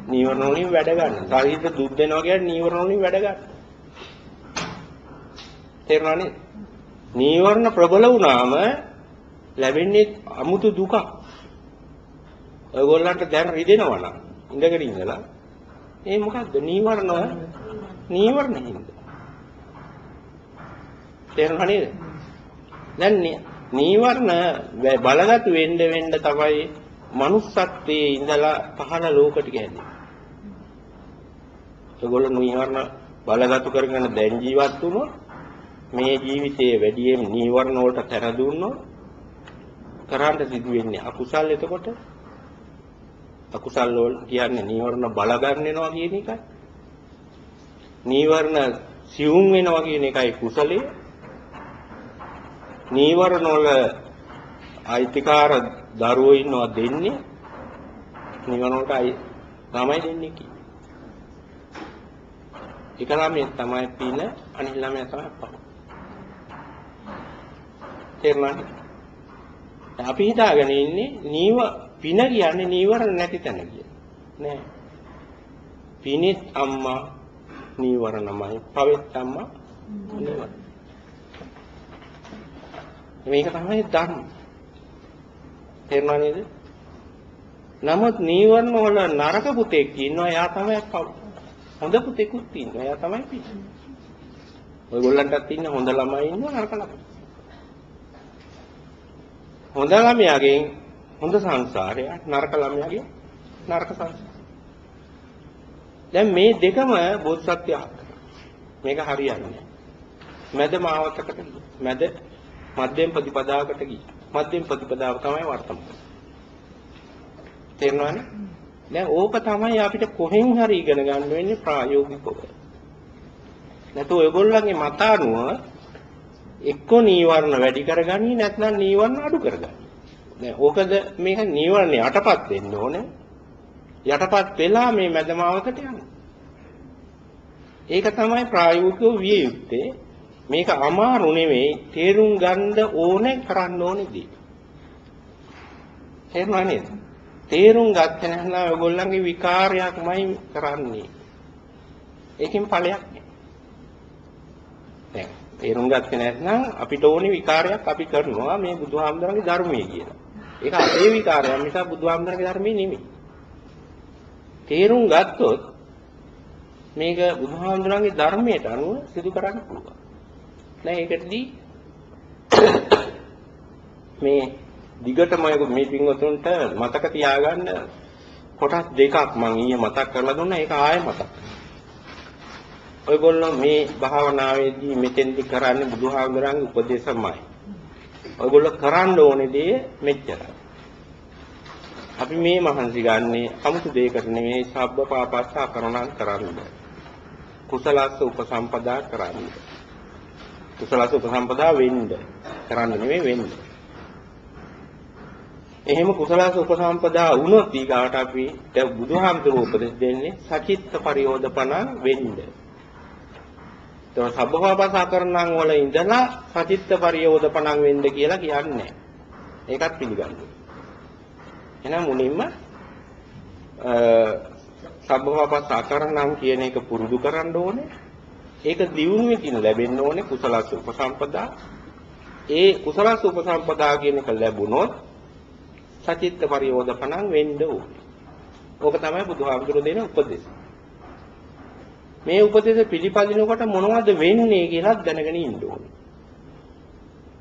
Speaker 1: නීවරණ වලින් වැඩ ගන්න. ශරීර දුක් දෙනවා කියන්නේ නීවරණ වලින් වැඩ ගන්න. තේරුණානේ? නීවරණ ප්‍රබල වුණාම ලැබෙන්නේ අමුතු දුකක්. ඔයගොල්ලන්ට දැන් රිදෙනවා නම් ඉඳගෙන ඉඳලා ඒ මොකද්ද? නීවරණ නීවරණ හින්දා. තේරුණා නේද? දැන් නීවරණ බලගත් වෙන්න වෙන්න තමයි manussත්වයේ ඉඳලා පහළ ලෝකෙට ගන්නේ. ඒගොල්ලෝ නීවරණ බලගත් කරගෙන දැන් ජීවත් වුණොත් මේ ජීවිතයේ වැඩියෙන් නීවරණ වලට තැර දුන්නොත් කරන්න සිදු වෙන්නේ අකුසල් එතකොට අකුසල් වල කියන්නේ නීවරණ බලගන්නවා කියන එකයි. නීවරණ සිවුම් වෙනවා කියන එකයි කුසලයේ නීවරණ වල අයිතිකාර දරුවෝ ඉන්නවා දෙන්නේ නීවරණ වලට අයි තමයි දෙන්නේ කි. එක ළමයෙක් තමයි පින අනිත් ළමයා තමයි පහ. තේරුණාද? අපි හිතාගෙන ඉන්නේ නීව පින කියන්නේ නීවරණ නැති තැන කියලා. නෑ. පිනිත් අම්මා නීවරණමයි, පවෙත් අම්මා නීවරණ. මේක තමයි ධර්ම. තේරුණා නේද? නමුත් නීවරණ වල නරක පුතෙක් ඉන්නවා එයා තමයි හොඳ පුතෙකුත් ඉන්නවා එයා තමයි පිට. ඔයගොල්ලන්ටත් ඉන්න හොඳ ළමයි ඉන්නවා නරක ළමයි. හොඳ ළමයාගෙන් හොඳ සංසාරයක් නරක ළමයාගෙන් නරක සංසාරය. දැන් මේ දෙකම බෝධිසත්වයක්. මේක හරියන්නේ. මැද මාවතකට මැද මධ්‍යම ප්‍රතිපදාවකට ගිහින් මධ්‍යම ප්‍රතිපදාව තමයි වර්තමාන. තේරුණානේ? දැන් ඕක තමයි අපිට කොහෙන් හරි ඉගෙන ගන්න වෙන්නේ ප්‍රායෝගිකව. නැත්නම් ඔයගොල්ලන්ගේ මත අනුව එක්ක නීවරණ වැඩි කරගන්නේ නැත්නම් නීවරණ අඩු කරගන්නේ. දැන් ඕකද මේක නීවරණ යටපත් වෙන්න ඕනේ. යටපත් වෙලා මේ මැදමාවතට යන්නේ. ඒක තමයි ප්‍රායෝගිකව විය යුත්තේ. මේක අමාරු නෙවෙයි තේරුම් ගන්න ඕනේ කරන්න ඕනේ දේ. තේරුණා නේද? තේරුම් ගත්තේ නැත්නම් ඔයගොල්ලන්ගේ විකාරයක්මයි කරන්නේ. ඒකෙන් ඵලයක් නෑ. දැන් තේරුම් ගත්තේ නැත්නම් අපිට ඕනි විකාරයක් අපි කරනවා මේ බුදුහාමුදුරන්ගේ ධර්මයේ කියලා. ඒක අපේ විකාරයක් නිසා බුදුහාමුදුරන්ගේ ධර්මයේ නෙමෙයි. තේරුම් ගත්තොත් මේක බුදුහාමුදුරන්ගේ ධර්මයට අනුව සිදු කරන්න පුළුවන්. දැන් ඒකටදී <coughs> මේ දිගටම මේ පින්වතුන්ට මතක තියාගන්න කොටස් දෙකක් මම ඊයේ මතක් කරලා දුන්නා ඒක ආයෙ මතක්. ඔයගොල්ලෝ මේ භාවනාවේදී මෙතෙන්දි කරන්නේ බුදුහාමුදුරන්ගේ උපදේශමයි. ඔයගොල්ලෝ කරන්න ඕනේ දේ මෙච්චරයි. අපි මේ මහන්සි ගන්නේ 아무තු දෙයකට නෙමෙයි සබ්බ පාපස්සා කරණම් කරන්න. කුසලස්ස උපසම්පදා කරන්න. කුසලස්ස උපසම්පදා වෙන්න. කරන්න නෙමෙයි වෙන්න. එහෙම කුසලස්ස උපසම්පදා වුණොත් ඊගාට අපි දැන් බුදුහාමුදුරුවෝ උපදෙස් දෙන්නේ සචිත්ත පරියෝධපණ වෙන්න. ඒක සබ්බපාපසා කරණම් වල ඉඳලා සචිත්ත පරියෝධපණ වෙන්න කියලා කියන්නේ. ඒකත් පිළිගන්න. එහෙනම් මුලින්ම සබ්බවපස් ආකරණම් කියන එක පුරුදු කරන්න ඕනේ. ඒක දියුණුවකින් ලැබෙන්න ඕනේ කුසලස් උපසම්පදා. ඒ කුසලස් උපසම්පදා කියන එක ලැබුණොත් සචිත්ත පරියෝධපණං වෙන්න ඕනේ. ඕක තමයි බුදුහාමුදුරු දෙන උපදෙස්. මේ උපදෙස් පිළිපදිනකොට මොනවද වෙන්නේ කියලා දැනගෙන ඉන්න ඕනේ.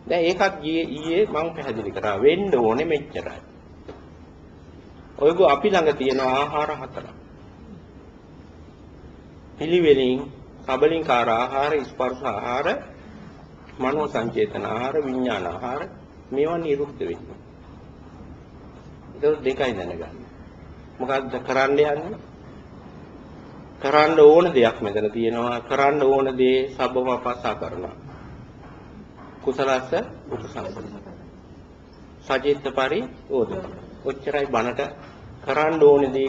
Speaker 1: දැන් ඒකත් ඊයේ මම පැහැදිලි කරා වෙන්න ඕනේ මෙච්චරයි. ඔයගොල්ලෝ අපි ළඟ තියෙන ආහාර හතරක්. පිළිවෙලින් කබලින්කාර ආහාර, ස්පර්ශ ආහාර, මනෝ සංචේතන ආහාර, විඥාන ආහාර මේවා නිරුද්ධ වෙන්නේ. ඒක දෙකයි දැනගන්න. මොකක්ද කරන්න යන්නේ? කරන්න ඕන දෙයක් මෙතන තියෙනවා. කරන්න ඕන දේ සබ්බමපස්සා කරනවා. කුසලස්ස උපසම්පද. සජිත්ත පරි ඕද. ඔච්චරයි බණට කරන්න ඕනේ දේ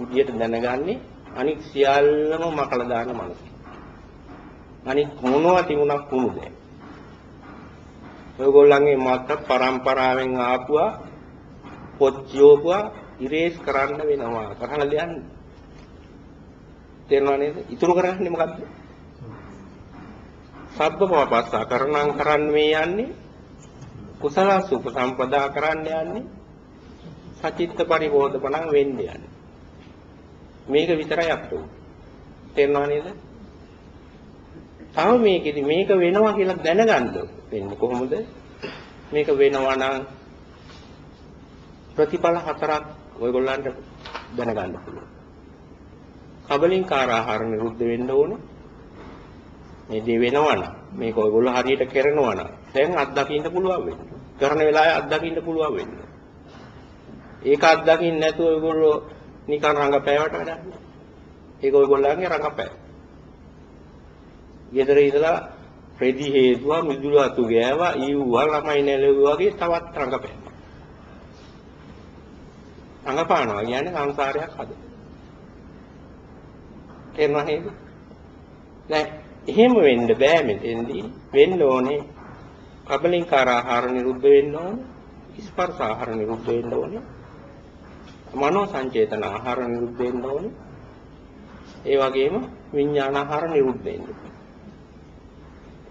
Speaker 1: විදියට දැනගන්නේ අනික් සියල්ලම මකලා දාන මනස. අනික් මොනවා තිබුණක් වුණු දෙයක්. ඔයගොල්ලන්ගේ මත පරම්පරාවෙන් ආපුවා පොච්චියෝපුවා ඉරේස් කරන්න වෙනවා. කරන්න දෙයක් තේරෙනව නේද? ඉතුරු කරන්නේ මොකද්ද? සබ්බමපස්සා කරණම් කරන්න මේ යන්නේ කුසල සුප සම්පදා කරන්න යන්නේ සචිත්ත පරිබෝධපණං වෙන්න යන්නේ. මේක විතරයි අපට තේරෙනව නේද? තව මේකෙදි මේක වෙනවා කියලා දැනගන්න වෙන්නේ කොහොමද? මේක වෙනවා නම් ප්‍රතිඵල හතරක් ඔයගොල්ලන්ට දැනගන්න පුළුවන්. කබලින්කාර ආහාර නිරුද්ධ වෙන්න ඕනේ. මේ දේ වෙනවා නම් මේක ඔයගොල්ලෝ හරියට කරනවා නම් දැන් අත්දකින්න පුළුවන් වෙන්නේ. කරන වෙලාවේ අත්දකින්න පුළුවන් වෙන්නේ. ඒක අත්දකින්න නැතුව ඔයගොල්ලෝ නිකන් රංගපෑවට වැඩක් නෑ. ඒක ඔයගොල්ලන්ගේ රංගපෑ. ගෙදර ඉඳලා රෙදි හේතුවා මිදුළු අතු ගෑවා ඊව්වා ළමයි නැලෙව්වා වගේ තවත් රංගපෑ. රංගපානවා කියන්නේ සංසාරයක් හද. තේරුණා නේද? දැන් එහෙම වෙන්න බෑ මෙතෙන්දී වෙන්න ඕනේ කබලින්කාර ආහාර නිරුද්ධ වෙන්න ඕනේ ස්පර්ශ ආහාර නිරුද්ධ වෙන්න ඕනේ මනෝ සංචේතන ආහාර නිරුද්ධ වෙන්න ඕනේ. ඒ වගේම විඥාන ආහාර නිරුද්ධ වෙන්න.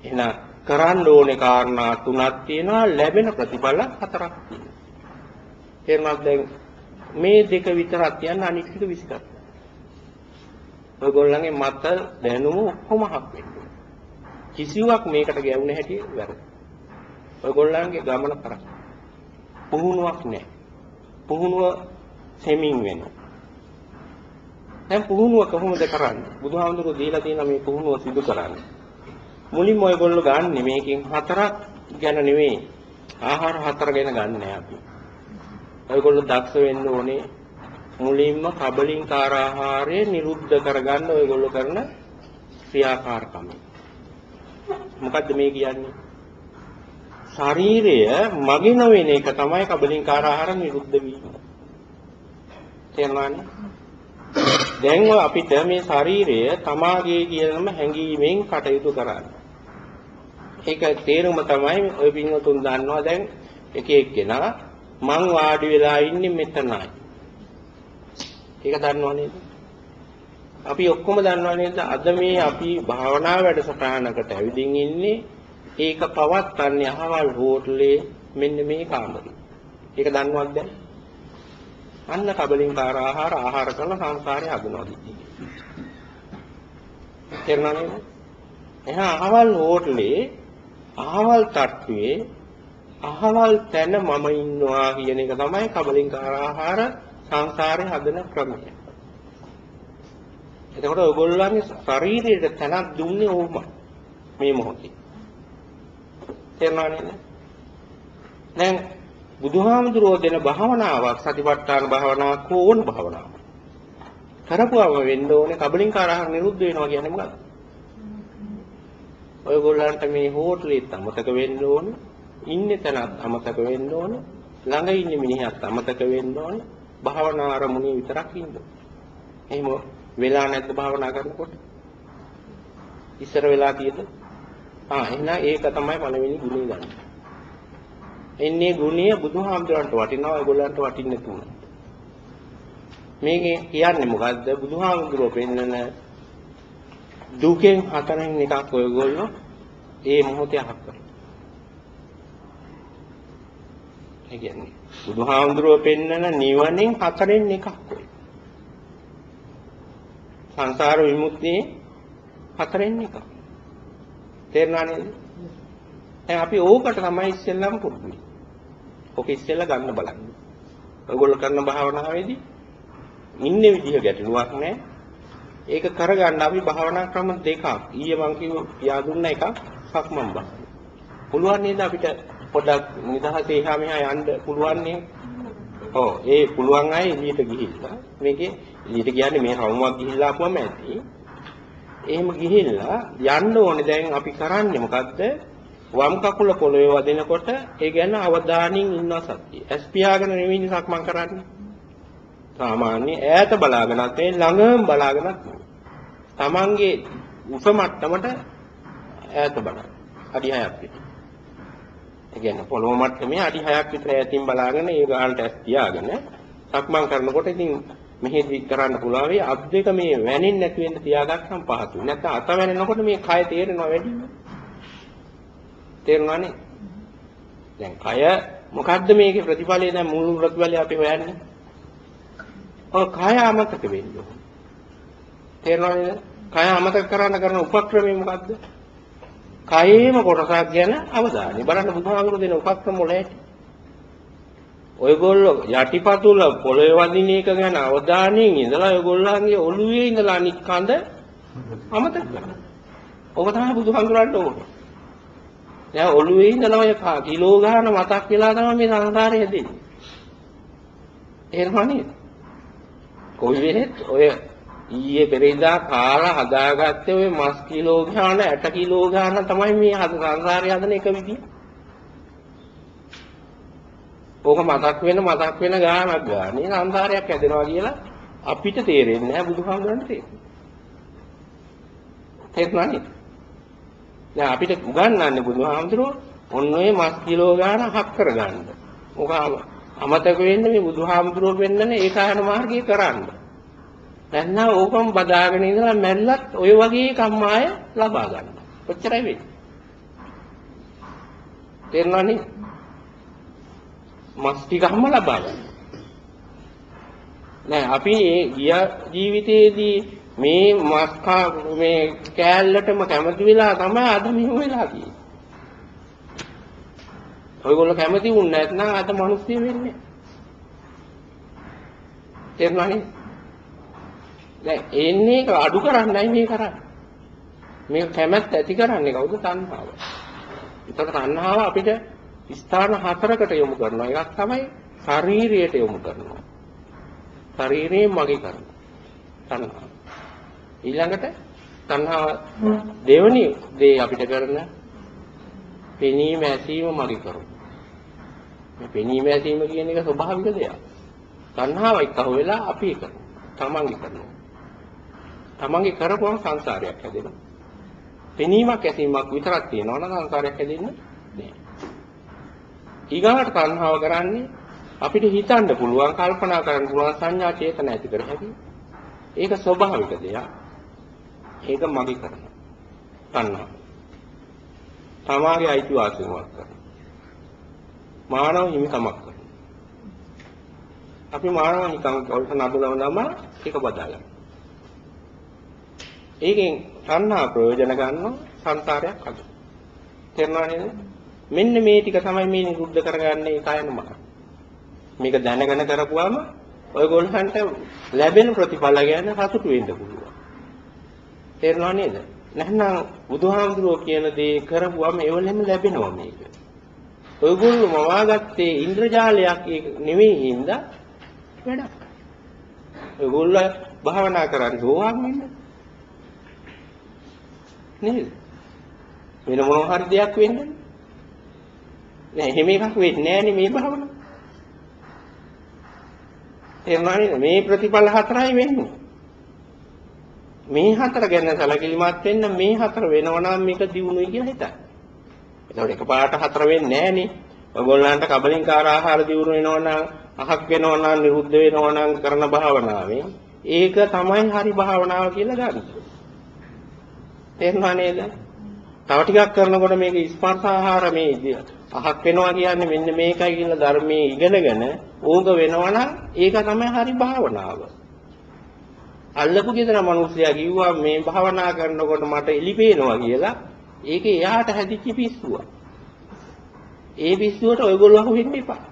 Speaker 1: එහෙනම් කරන්න ඕනේ කාරණා තුනක් තියෙනවා ලැබෙන ප්‍රතිඵල හතරක් තියෙනවා. තේරුණාද දැන් මේ දෙක විතරක් කියන්න අනිත් ටික විස්තර. ඔයගොල්ලන්ගේ මත දැනුම ඔක්කොම හක් වෙනවා. කිසිවක් මේකට ගැවුනේ හැටි වැරදි. ඔයගොල්ලන්ගේ ගමන කරා. පුහුණුවක් නැහැ. පුහුණුව සෙමින් වෙනවා. දැන් පුහුණුව කොහොමද කරන්නේ? බුදුහාමුදුරුවෝ දීලා තියෙන මේ පුහුණුව සිදු කරන්නේ. මුලින්ම ඔයගොල්ලෝ ගන්න මේකෙන් හතරක් ගැන නෙවෙයි. ආහාර හතර ගැන ගන්න අපි. ඔයගොල්ලෝ දක්ෂ වෙන්න ඕනේ මුලින්ම කබලින්කාර ආහාරය නිරුද්ධ කරගන්න ඔයගොල්ලෝ කරන ක්‍රියාකාරකම. මොකද්ද මේ කියන්නේ? ශරීරය මගේ නොවන එක තමයි කබලින්කාර ආහාර නිරුද්ධ වීම. තේරුණානේ? දැන් අපිට මේ ශරීරය තමාගේ කියනම හැඟීමෙන් කටයුතු කරන්න. ඒක තේරුම තමයි ඔය පින්වතුන් දන්නවා දැන් එක එක්කෙනා මං වාඩි වෙලා ඉන්නේ මෙතනයි. ඒක දන්නව නේද? අපි ඔක්කොම දන්නව නේද? අද මේ අපි භාවනා වැඩසටහනකට ඇවිදින් ඉන්නේ ඒක පවත්න්නේ අහවල් හෝටලේ මෙන්න මේ කාමරේ. ඒක දන්නවද දැන්? අන්න කබලින්කාර ආහාර ආහාර කරන සංසාරේ හදනවා දිදී. තේරුණාද? එහෙනම් අහවල් හෝටලේ අහවල් තට්ටුවේ අහවල් තැන මම ඉන්නවා කියන එක තමයි කබලින්කාර ආහාර සංසාරේ හදන ක්‍රමය. එතකොට ඔයගොල්ලන්ගේ ශරීරයට තැනක් දුන්නේ ඕමයි මේ මොහොතේ. තේරුණා නේද? දැන් බුදුහාමුදුරෝ දෙන භාවනාවක් සතිපට්ඨාන භාවනාවක් ඕන භාවනාවක්. කරපුවම වෙන්න ඕනේ කබලින්කාර ආහාර නිරුද්ධ වෙනවා කියන්නේ මොකක්ද? ඔයගොල්ලන්ට මේ හෝටලෙත් අමතක වෙන්න ඕනේ. ඉන්නේ තැනත් අමතක වෙන්න ඕනේ. ළඟ ඉන්න මිනිහත් අමතක වෙන්න ඕනේ. භාවනා ආරමුණේ විතරක් ඉන්න. එහෙම වෙලා නැද්ද භාවනා කරනකොට? ඉස්සර වෙලා තියෙද? ආ එහෙනම් ඒක තමයි පළවෙනි ගුණය ගන්න. එන්නේ ගුණය බුදුහාමුදුරන්ට වටිනවා ඒගොල්ලන්ට වටින්නේ නැතුණා. මේකේ කියන්නේ මොකද්ද? බුදුහාමුදුරුවෝ පෙන්නන දුකෙන් හතරෙන් එකක් ඔයගොල්ලෝ ඒ මොහොතේ අහක් කරනවා. ඒ කියන්නේ බුදුහාමුදුරුවෝ පෙන්නන නිවනෙන් හතරෙන් එකක් ඔය. සංසාර විමුක්තිය හතරෙන් එකක්. තේරුණා නේද? දැන් අපි ඕකට තමයි ඉස්සෙල්ලාම පුරුදු ඔක ඉස්සෙල්ලා ගන්න බලන්න. ඔයගොල්ලෝ කරන භාවනාවේදී ඉන්නේ විදිහ ගැටලුවක් නැහැ. ඒක කරගන්න අපි භාවනා ක්‍රම දෙකක්. ඊයේ මං කිව්ව පියා දුන්න එකක් සක්මන් බස්. පුළුවන් නේද අපිට පොඩක් නිදහසේ එහා මෙහා යන්න පුළුවන් නේ? ඔව් ඒ පුළුවන් අය එළියට ගිහිල්ලා මේකේ එළියට කියන්නේ මේ රවුමක් ගිහිල්ලා ආපුවම ඇති. එහෙම ගිහිල්ලා යන්න ඕනේ දැන් අපි කරන්නේ මොකද්ද? වම් කකුල පොළවේ වදිනකොට ඒ ගැන අවධානයෙන් ඉන්නවා සතිය. ඇස් පියාගෙන නෙවෙයි සක්මන් කරන්නේ. සාමාන්‍ය ඈත බලාගෙනත් මේ ළඟම බලාගෙනත් තමන්ගේ උස මට්ටමට ඈත බලන්න. අඩි 6ක් විතර. ඒ කියන්නේ පොළොව මට්ටමේ අඩි 6ක් විතර ඈතින් බලාගෙන ඒ ගානට ඇස් තියාගෙන සක්මන් කරනකොට ඉතින් මෙහෙදි කරන්න පුළුවන් වෙයි අත් දෙක මේ වැනෙන්නේ නැති වෙන්න තියාගත්තම් පහසුයි. නැත්නම් අත වැනෙනකොට මේ කය තේරෙනවා වැඩි. තේරුණානේ? දැන් කය මොකද්ද මේකේ ප්‍රතිඵලය දැන් මුළු ප්‍රතිඵලය අපි හොයන්නේ? ඔය කය අමතක වෙන්න ඕනේ. තේරෙනවද? කය අමතක කරන්න කරන උපක්‍රමය මොකද්ද? කයේම කොටසක් ගැන අවධානය. බලන්න බුදුහාමුදුරු දෙන උපක්‍රම වල ඇති. ඔයගොල්ලෝ යටිපතුල පොළවේ වදින එක ගැන අවධානයෙන් ඉඳලා ඔයගොල්ලන්ගේ ඔළුවේ ඉඳලා අනිත් කඳ අමතක කරනවා. ඔබ තමයි බුදුහාමුදුරන්ට ඕනේ. දැන් ඔළුවේ ඉඳලා ඔය කිලෝ ගාන මතක් වෙලා තමයි මේ සංසාරේ හැදෙන්නේ. එහෙම නේද? කොයි වෙලෙත් ඔය ඊයේ පෙරේදා කාලා හදාගත්තේ ඔය මස් කිලෝ ගාන 8 කිලෝ ගාන තමයි මේ හද සංසාරේ හදන එක විදිය. ඕක මතක් වෙන මතක් වෙන ගානක් ගානේ සංසාරයක් හැදෙනවා කියලා අපිට තේරෙන්නේ නැහැ බුදුහාමුදුරන්ට තේරෙන්නේ. තේරුණානේ? දැන් අපිට උගන්වන්නේ බුදුහාමුදුරුවෝ ඔන්න ඔය මස් කිලෝ ගාන හක් කරගන්න. මොකද අමතක වෙන්නේ මේ බුදුහාමුදුරුවෝ වෙන්නනේ ඒකායන මාර්ගය කරන්න. නැත්නම් ඕකම බදාගෙන ඉඳලා මැල්ලත් ඔය වගේ කම්මාය ලබා ගන්න. කොච්චරයි වෙන්නේ? තේරුණානේ? මස් ටිකක්ම ලබා ගන්න. නෑ අපි ගිය ජීවිතයේදී මේ මස් මේ කෑල්ලටම කැමති වෙලා තමයි අද මෙහෙම වෙලා තියෙන්නේ. ඔයගොල්ලෝ කැමති වුණ නැත්නම් අද මිනිස්සු වෙන්නේ. තේරුණානේ? දැන් එන්නේ අඩු කරන්නයි මේ කරන්නේ. මේක කැමැත්ත ඇති කරන්නේ කවුද? තණ්හාව. ඒතර තණ්හාව අපිට ස්ථාන හතරකට යොමු කරනවා. එකක් තමයි ශරීරයට යොමු කරනවා. ශරීරයෙන් මගේ කරනවා. තණ්හාව. ඊළඟට තණ්හාව දෙවනි දේ අපිට කරන පෙනීම ඇසීම මගේ කරනවා. මේ පෙනීම ඇසීම කියන එක ස්වභාවික දෙයක්. තණ්හාව එක්ක වෙලා අපි කරනවා. තමන්ගේ කරනවා. තමන්ගේ කරපුවම සංසාරයක් හැදෙනවා. පෙනීමක් ඇසීමක් විතරක් තියෙනවා නම් සංසාරයක් හැදෙන්නේ නෑ. ඊගාට තණ්හාව කරන්නේ අපිට හිතන්න පුළුවන් කල්පනා කරන්න පුළුවන් සංඥා චේතන ඇති කර හැකි. ඒක ස්වභාවික දෙයක්. ඒක මගේ කරනවා. තණ්හාව. තමාගේ අයිතිවාසිකමක් කරනවා. මානව හිමිකමක් කරනවා. අපි මානව හිමිකම් වලට නඩුලව නම ඒක බදාගන්න. ඒකෙන් තණ්හා ප්‍රයෝජන ගන්නවා සංසාරයක් අද. තේරුණා නේද? මෙන්න මේ ටික තමයි මේ නිරුද්ධ කරගන්නේ කායන මහ. මේක දැනගෙන කරපුවාම ඔයගොල්ලන්ට ලැබෙන ප්‍රතිඵල ගැන සතුටු වෙන්න පුළුවන්. තේරුණා නේද? නැත්නම් බුදුහාමුදුරුවෝ කියන දේ කරපුවම ඒවලෙම ලැබෙනවා මේක. ඔයගොල්ලෝ මවාගත්තේ ඉන්ද්‍රජාලයක් නෙවෙයි හින්දා වැඩක්. ඔයගොල්ලෝ භාවනා කරන්නේ සෝවාන් වෙන්න. නේද? වෙන මොනවා හරි දෙයක් වෙන්නේ නෑ. එහෙම එකක් වෙන්නේ නෑනේ මේ භාවනාව. තේරුණා නේද? මේ ප්‍රතිඵල හතරයි වෙන්නේ. මේ හතර ගැන සැලකිලිමත් වෙන්න මේ හතර වෙනවා නම් මේක දිනුනොයි කියලා හිතන්න. ඒතකොට එකපාරට හතර වෙන්නේ නෑනේ. ඔයගොල්ලන්ට කබලින්කාර ආහාර දිනු වෙනවා නම් අහක් වෙනවා නම් නිරුද්ධ වෙනවා නම් කරන භාවනාවෙන් ඒක තමයි හරි භාවනාව කියලා ගන්න. තේරුණා නේද? තව ටිකක් කරනකොට මේක ස්පර්ශ ආහාර මේ අහක් වෙනවා කියන්නේ මෙන්න මේකයි කියලා ධර්මයේ ඉගෙනගෙන ඕක වෙනවනම් ඒක තමයි හරි භාවනාව. අල්ලපු ගෙදර මිනිස්සයා කිව්වා මේ භාවනා කරනකොට මට එලි පේනවා කියලා. ඒක එයාට හැදිච්ච පිස්සුවක්. ඒ පිස්සුවට ඔයගොල්ලෝ අහු වෙන්න එපා.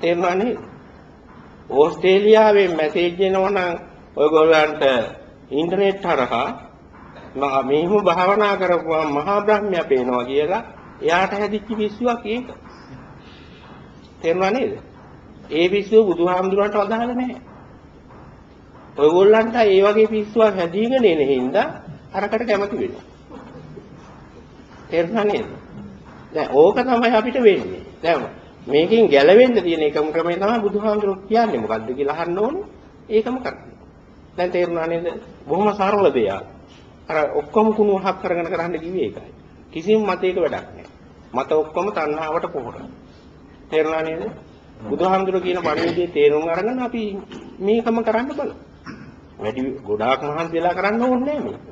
Speaker 1: තේරුණා නේද? ඕස්ට්‍රේලියාවෙන් මැසේජ් එනවනම් ඔයගොල්ලන්ට ඉන්ටර්නෙට් හරහා මෙහිම භාවනා කරපුවා මහා බ්‍රහ්මයා පේනවා කියලා එයාට හැදිච්ච පිස්සුවක් ඒක. තේරුණා නේද? ඒ පිස්සුව බුදුහාමුදුරන්ට අදාළ නැහැ. ඔයගොල්ලන්ට ඒ වගේ පිස්සුවක් හැදීගෙන එන හින්දා අරකට කැමති වෙනවා. තේරුණා නේද? දැන් ඕක තමයි අපිට වෙන්නේ. දැන් මේකෙන් ගැලවෙන්න තියෙන එකම ක්‍රමය තමයි බුදුහාමුදුරුවෝ කියන්නේ මොකද්ද කියලා අහන්න ඕනේ. ඒකම කරන්න. දැන් තේරුණා නේද? බොහොම සරල දෙයක්. අර ඔක්කොම කුණු හක් කරගෙන කරන්න කිව්වේ ඒකයි. කිසිම මතයක වැඩක් නැහැ. මත ඔක්කොම තණ්හාවට පොහොර. තේරුණා නේද? බුදුහාමුදුරුවෝ කියන පණිවිඩයේ තේරුම් අරගෙන අපි මේකම කරන්න බලමු. වැඩි ගොඩාක් මහන්සි වෙලා කරන්න ඕනේ නැහැ මේක.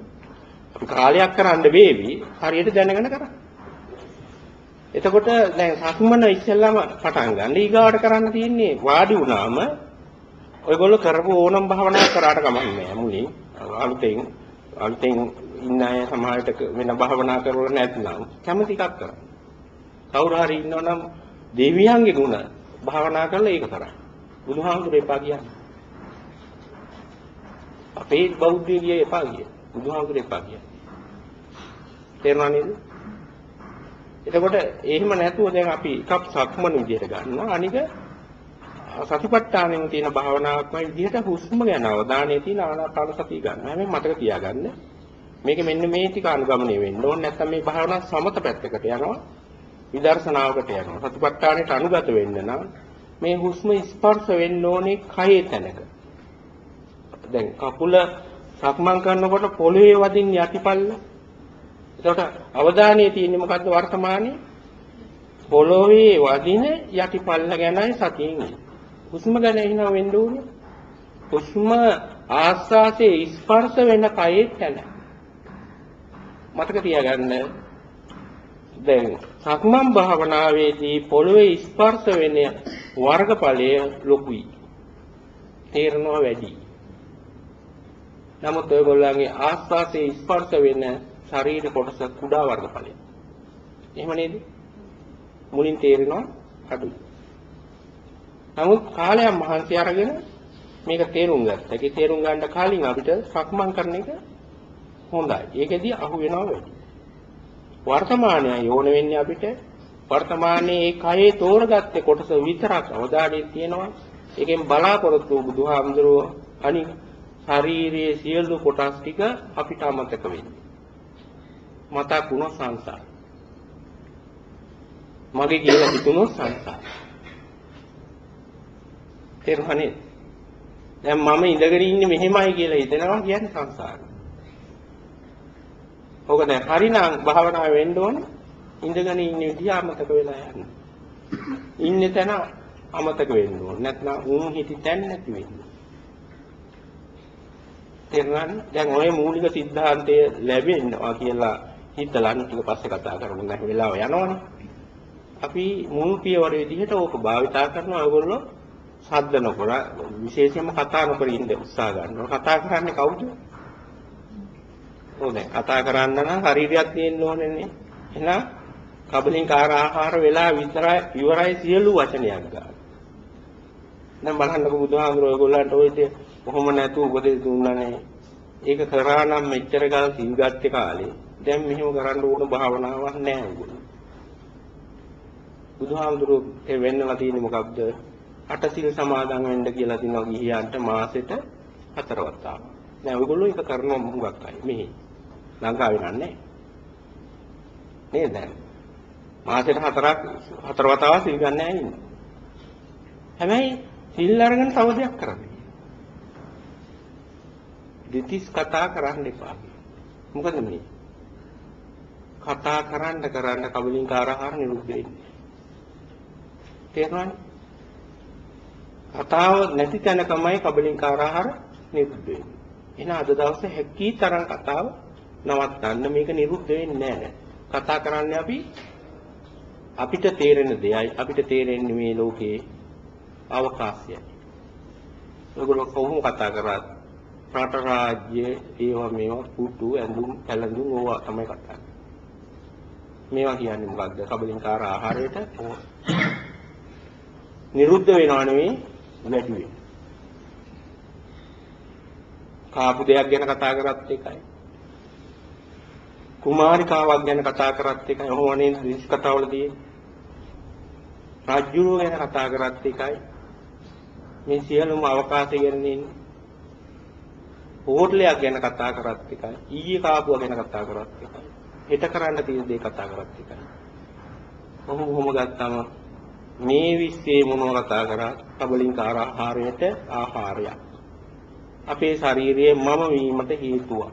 Speaker 1: අපි කාලයක් කරන්න වේවි හරියට දැනගෙන කරන්න. එතකොට දැන් සක්මන ඉස්සෙල්ලාම පටන් ගන්න. ඊගාවට කරන්න තියෙන්නේ වාඩි වුණාම ඔයගොල්ලෝ කරපු ඕනම් භාවනා කරාට කමන්නේ මුලින් අලුතෙන් අලුතෙන් ඉන්න අය සමාජයට වෙන භාවනා කරවල නැත්නම් කැමති එකක් කරන්න. කවුරු හරි ඉන්නවනම් දෙවියන්ගේ ගුණ භාවනා කරලා ඒක කරන්න. බුදුහාමුදුරේ එපා කියන්නේ. අපේ බෞද්ධය එපා කිය. බුදුහාමුදුරේ එපා කියන්නේ. තේරුණා නේද? එතකොට එහෙම නැතුව දැන් අපි එකක් සක්මන විදිහට ගන්නවා අනික සතිපට්ඨානෙම තියෙන භාවනාවක්මයි විදිහට හුස්ම ගැන අවධානය තියෙන ආනාපාන සතිය ගන්න. හැබැයි මතක තියාගන්න මේක මෙන්න මේ ටික අනුගමනය වෙන්න ඕනේ නැත්නම් මේ භාවනාව සමත පැත්තකට යනවා විදර්ශනාවකට යනවා. සතිපට්ඨානෙට අනුගත වෙන්න නම් මේ හුස්ම ස්පර්ශ වෙන්න ඕනේ කයේ තැනක. දැන් කකුල සක්මන් කරනකොට පොළවේ වදින් යටිපල්ල එතකොට අවධානය තියෙන්නේ මොකද්ද වර්තමානයේ? පොළොවේ වදින යටිපල්ල ගැනයි සතියින් ඉන්නේ. හුස්ම ගැන එනවා වෙන්න ඕනේ. හුස්ම ආස්වාසේ ස්පර්ශ වෙන කයේ තැන. මතක තියාගන්න. දැන් සක්මන් භාවනාවේදී පොළොවේ ස්පර්ශ වෙන වර්ගඵලය ලොකුයි. තේරෙනවා වැඩි. නමුත් ඔයගොල්ලන්ගේ ආස්වාසේ ස්පර්ශ වෙන ශරීර කොටස කුඩා වර්ගඵලයක්. එහෙම නේද? මුලින් තේරෙනවා අඩුයි. නමුත් කාලයක් මහන්සි අරගෙන මේක තේරුම් ගත්තා. ඒක තේරුම් ගන්න කලින් අපිට සක්මන් කරන එක හොඳයි. ඒකෙදී අහු වෙනවා වැඩි. වර්තමානයේ යෝන වෙන්නේ අපිට වර්තමානයේ ඒ කයේ තෝරගත්තේ කොටස විතරක් අවධානය තියෙනවා. ඒකෙන් බලාපොරොත්තු බුදුහාමුදුරුවෝ අනික ශාරීරියේ සියලු කොටස් ටික අපිට අමතක වෙන්නේ. මතක් වුණොත් සංසාර. මගේ කියලා හිතුනොත් සංසාර. තේරුණා නේද? දැන් මම ඉඳගෙන ඉන්නේ මෙහෙමයි කියලා හිතනවා කියන්නේ සංසාරය. ඕක දැන් හරිනම් භාවනා වෙන්න ඕන ඉඳගෙන ඉන්න විදිය අමතක වෙලා යන්න. ඉන්නේ තැන අමතක වෙන්න ඕන. නැත්නම් උන් හිටි තැන නැති වෙන්නේ. තේරුණාද? දැන් ওই මූලික સિદ્ધාන්තය ලැබෙන්නවා කියලා හිතලා ටික පස්සේ කතා කරමු. දැන් වෙලාව යනවනේ. අපි මුල් පියවර විදිහට ඕක භාවිතා කරනවා. ඔයගොල්ලෝ සද්ද නොකර විශේෂයෙන්ම කතා නොකර ඉන්න උත්සාහ ගන්නවා. කතා කරන්නේ කවුද? ඕනේ. කතා කරන්න නම් ශරීරයක් තියෙන්න ඕනේනේ. එහෙනම් කබලින්කාර ආහාර වෙලා විතරයි ඉවරයි සියලු වචනයක් ගන්න. දැන් බලන්නකො බුදුහාමුදුරුවෝ ඔයගොල්ලන්ට ඔය ඉතින් කොහොම නැතුව උපදෙස් දුන්නානේ. ඒක කරා නම් මෙච්චර කාල සිල් ගත්තේ කාලේ. දැන් මෙහෙම කරන්න ඕන භාවනාවක් නැහැ උගුරු. බුදුහාමුදුරුවෝ ඒ වෙන්නලා තියෙන්නේ මොකක්ද? අටසිල් සමාදන් වෙන්න කියලා තිනවා ගිහියන්ට මාසෙට හතර වතාවක්. දැන් ඔයගොල්ලෝ ඒක කරනවා මුගක් අය මෙහි. ලංකාවේ නන්නේ. නේද දැන්? මාසෙට හතරක් හතර වතාවක් සිල් ගන්න නැහැ ඉන්නේ. හැබැයි සිල් අරගෙන තව දෙයක් කරන්නේ. දෙතිස් කතා කරන්න එපා. මොකද මේ? කතා කරන්න කරන්න කබලින්කාර ආහාර නිරුද්ධ වෙන්නේ. තේරුණානේ? කතාව නැති තැනකමයි කබලින්කාර ආහාර නිරුද්ධ වෙන්නේ. එහෙනම් අද දවසේ හැකි තරම් කතාව නවත්තන්න මේක නිරුද්ධ වෙන්නේ නැහැ. කතා කරන්නේ අපි අපිට තේරෙන දෙයයි අපිට තේරෙන්නේ මේ ලෝකේ අවකාශයයි. ඔයගොල්ලෝ කොහොම කතා කරාද? රට රාජ්‍ය ඒවා මේවා පුටු ඇඳුම් පැළඳුම් ඕවා තමයි කතා කරන්නේ. මේවා කියන්නේ මොකක්ද? කබලින්කාර ආහාරයට නිරුද්ධ වෙනව නෙවෙයි වැඩි වෙනවා. කාපු දෙයක් ගැන කතා කරත් එකයි. කුමාරිකාවක් ගැන කතා කරත් එකයි. ඔහොම නේද දිස් කතාවල තියෙන්නේ. රාජ්‍යුරුව ගැන කතා කරත් එකයි. මේ සියලුම අවකාශය ගැන ඉන්නේ. හෝටලයක් ගැන කතා කරත් එකයි. ඊයේ කාපුවා ගැන කතා කරත් එකයි. හෙට කරන්න තියෙන දේ කතා කරත් එකයි. කොහොම කොහොම ගත්තම මේ විශ්ේ මොනව කතා කරා කබලින්කාර ආහාරයට ආහාරයක්. අපේ ශරීරයේ මම වීමට හේතුවක්.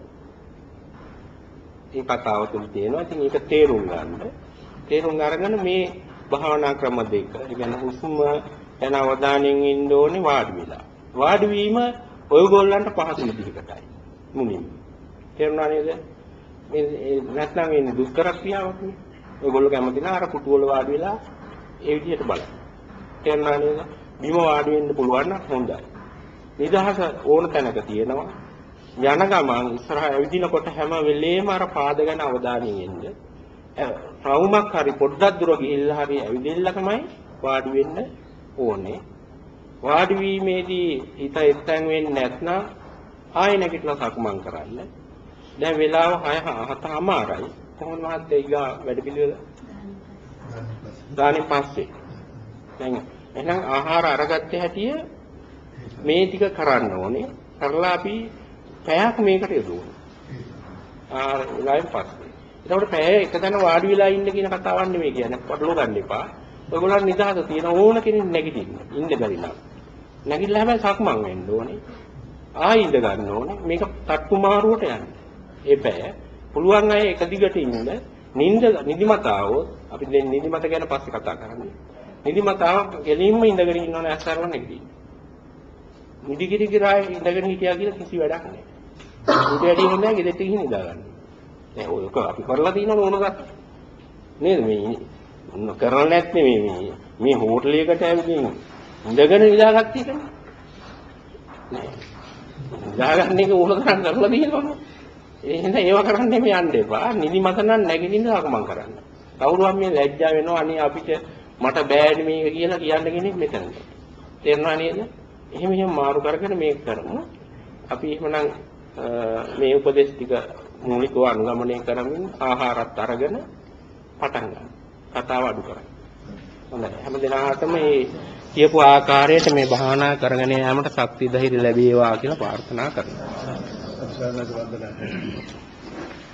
Speaker 1: මේ කතාව තුල තියෙනවා. ඉතින් ඒක තේරුම් ගන්න. තේරුම් අරගෙන මේ භාවනා ක්‍රම දෙක. ඒ කියන්නේ හුස්ම යන අවධානයෙන් ඉන්න ඕනේ වාඩි වෙලා. වාඩි වීම ඔයගොල්ලන්ට පහසු විදිහකටයි. මුලින්ම. තේරුණා නේද? මේ නැත්නම් ඉන්නේ දුෂ්කර ක්‍රියාවක් නේ. ඔයගොල්ලෝ කැමති නම් අර පුටු වල වාඩි වෙලා ඒ විදිහට බලන්න. තේරුණා නේද? බිම වාඩි වෙන්න පුළුවන් නම් හොඳයි. නිදහස ඕන තැනක තියෙනවා. යන ගමන් ඉස්සරහ ඇවිදිනකොට හැම වෙලේම අර පාද ගැන අවධානයෙන් එන්න. රවුමක් හරි පොඩ්ඩක් දුර ගිහිල්ලා හරි ඇවිදින්නකමයි වාඩි වෙන්න ඕනේ. වාඩි වීමේදී හිත එක්තැන් වෙන්නේ නැත්නම් ආයෙ නැගිටලා සක්මන් කරන්න. දැන් වෙලාව 6 7:00මාරයි. කොහොමද මහත්තයා ඊගා වැඩ පිළිවෙල? ගානේ පස්සේ. දැන් එහෙනම් ආහාර අරගත්තේ හැටිය මේ ටික කරන්න ඕනේ. කරලා අපි පැයක් මේකට යොදවමු. ආ ඊළඟ පස්සේ. එතකොට පැය එකතැන වාඩි වෙලා ඉන්න කියන කතාවක් නෙමෙයි කියන්නේ. පටලව ගන්න එපා. ඔයගොල්ලන් නිදහස තියෙන ඕන කෙනෙක් නැගිටින්න. ඉන්න බැරි නම්. නැගිටලා හැබැයි සක්මන් වෙන්න ඕනේ. ආයි ඉඳ ගන්න ඕනේ. මේක තට්ටු මාරුවට යන්න. ඒ බෑ. පුළුවන් අය එක දිගට ඉන්න නිින්ද නිදිමතාව අපි දැන් නිදිමත ගැන පස්සේ කතා කරන්නේ. නිදිමතාව ගෙලින්ම ඉඳගෙන ඉන්නවනේ අස්සරව නැගිටින්න. නිදිගිරි ගිරාය ඉඳගෙන හිටියා කියලා කිසි වැඩක් නැහැ. උඩ වැඩි හොඳයි ගෙදෙට්ට ගිහින් ඉඳගන්න. දැන් ඔයක අපි කරලා තියෙනවනේ ඕනගත්. නේද මේ කරලා නැත්නේ මේ මේ හෝටලයකට ඇවිදින් ඉඳගෙන ඉඳාගත්තේ කනේ. නෑ. ඉඳාගන්න එක උල කරන් කරලා තියෙනවා. ඒ හින්දා ඒව කරන්න මේ යන්න එපා. නිදිමත නම් නැගිටින්න සක්මන් කරන්න. කවුරුහම් මේ ලැජ්ජා වෙනවා අනේ අපිට මට බෑනේ මේක කියලා කියන්න කෙනෙක් මෙතන. තේරුණා නේද? එහෙම එහෙම මාරු කරගෙන මේක කරමු. අපි එහෙමනම් මේ උපදේශ ටික මූලිකව අනුගමනය කරමින් ආහාරත් අරගෙන පටන් ගන්න. කතාව අඩු කරන්න. හොඳයි. හැම දිනකටම මේ කියපු ආකාරයට මේ භාවනා කරගෙන යාමට ශක්තිය ධෛර්ය ලැබේවා කියලා ප්‍රාර්ථනා කරනවා. 来来来来来。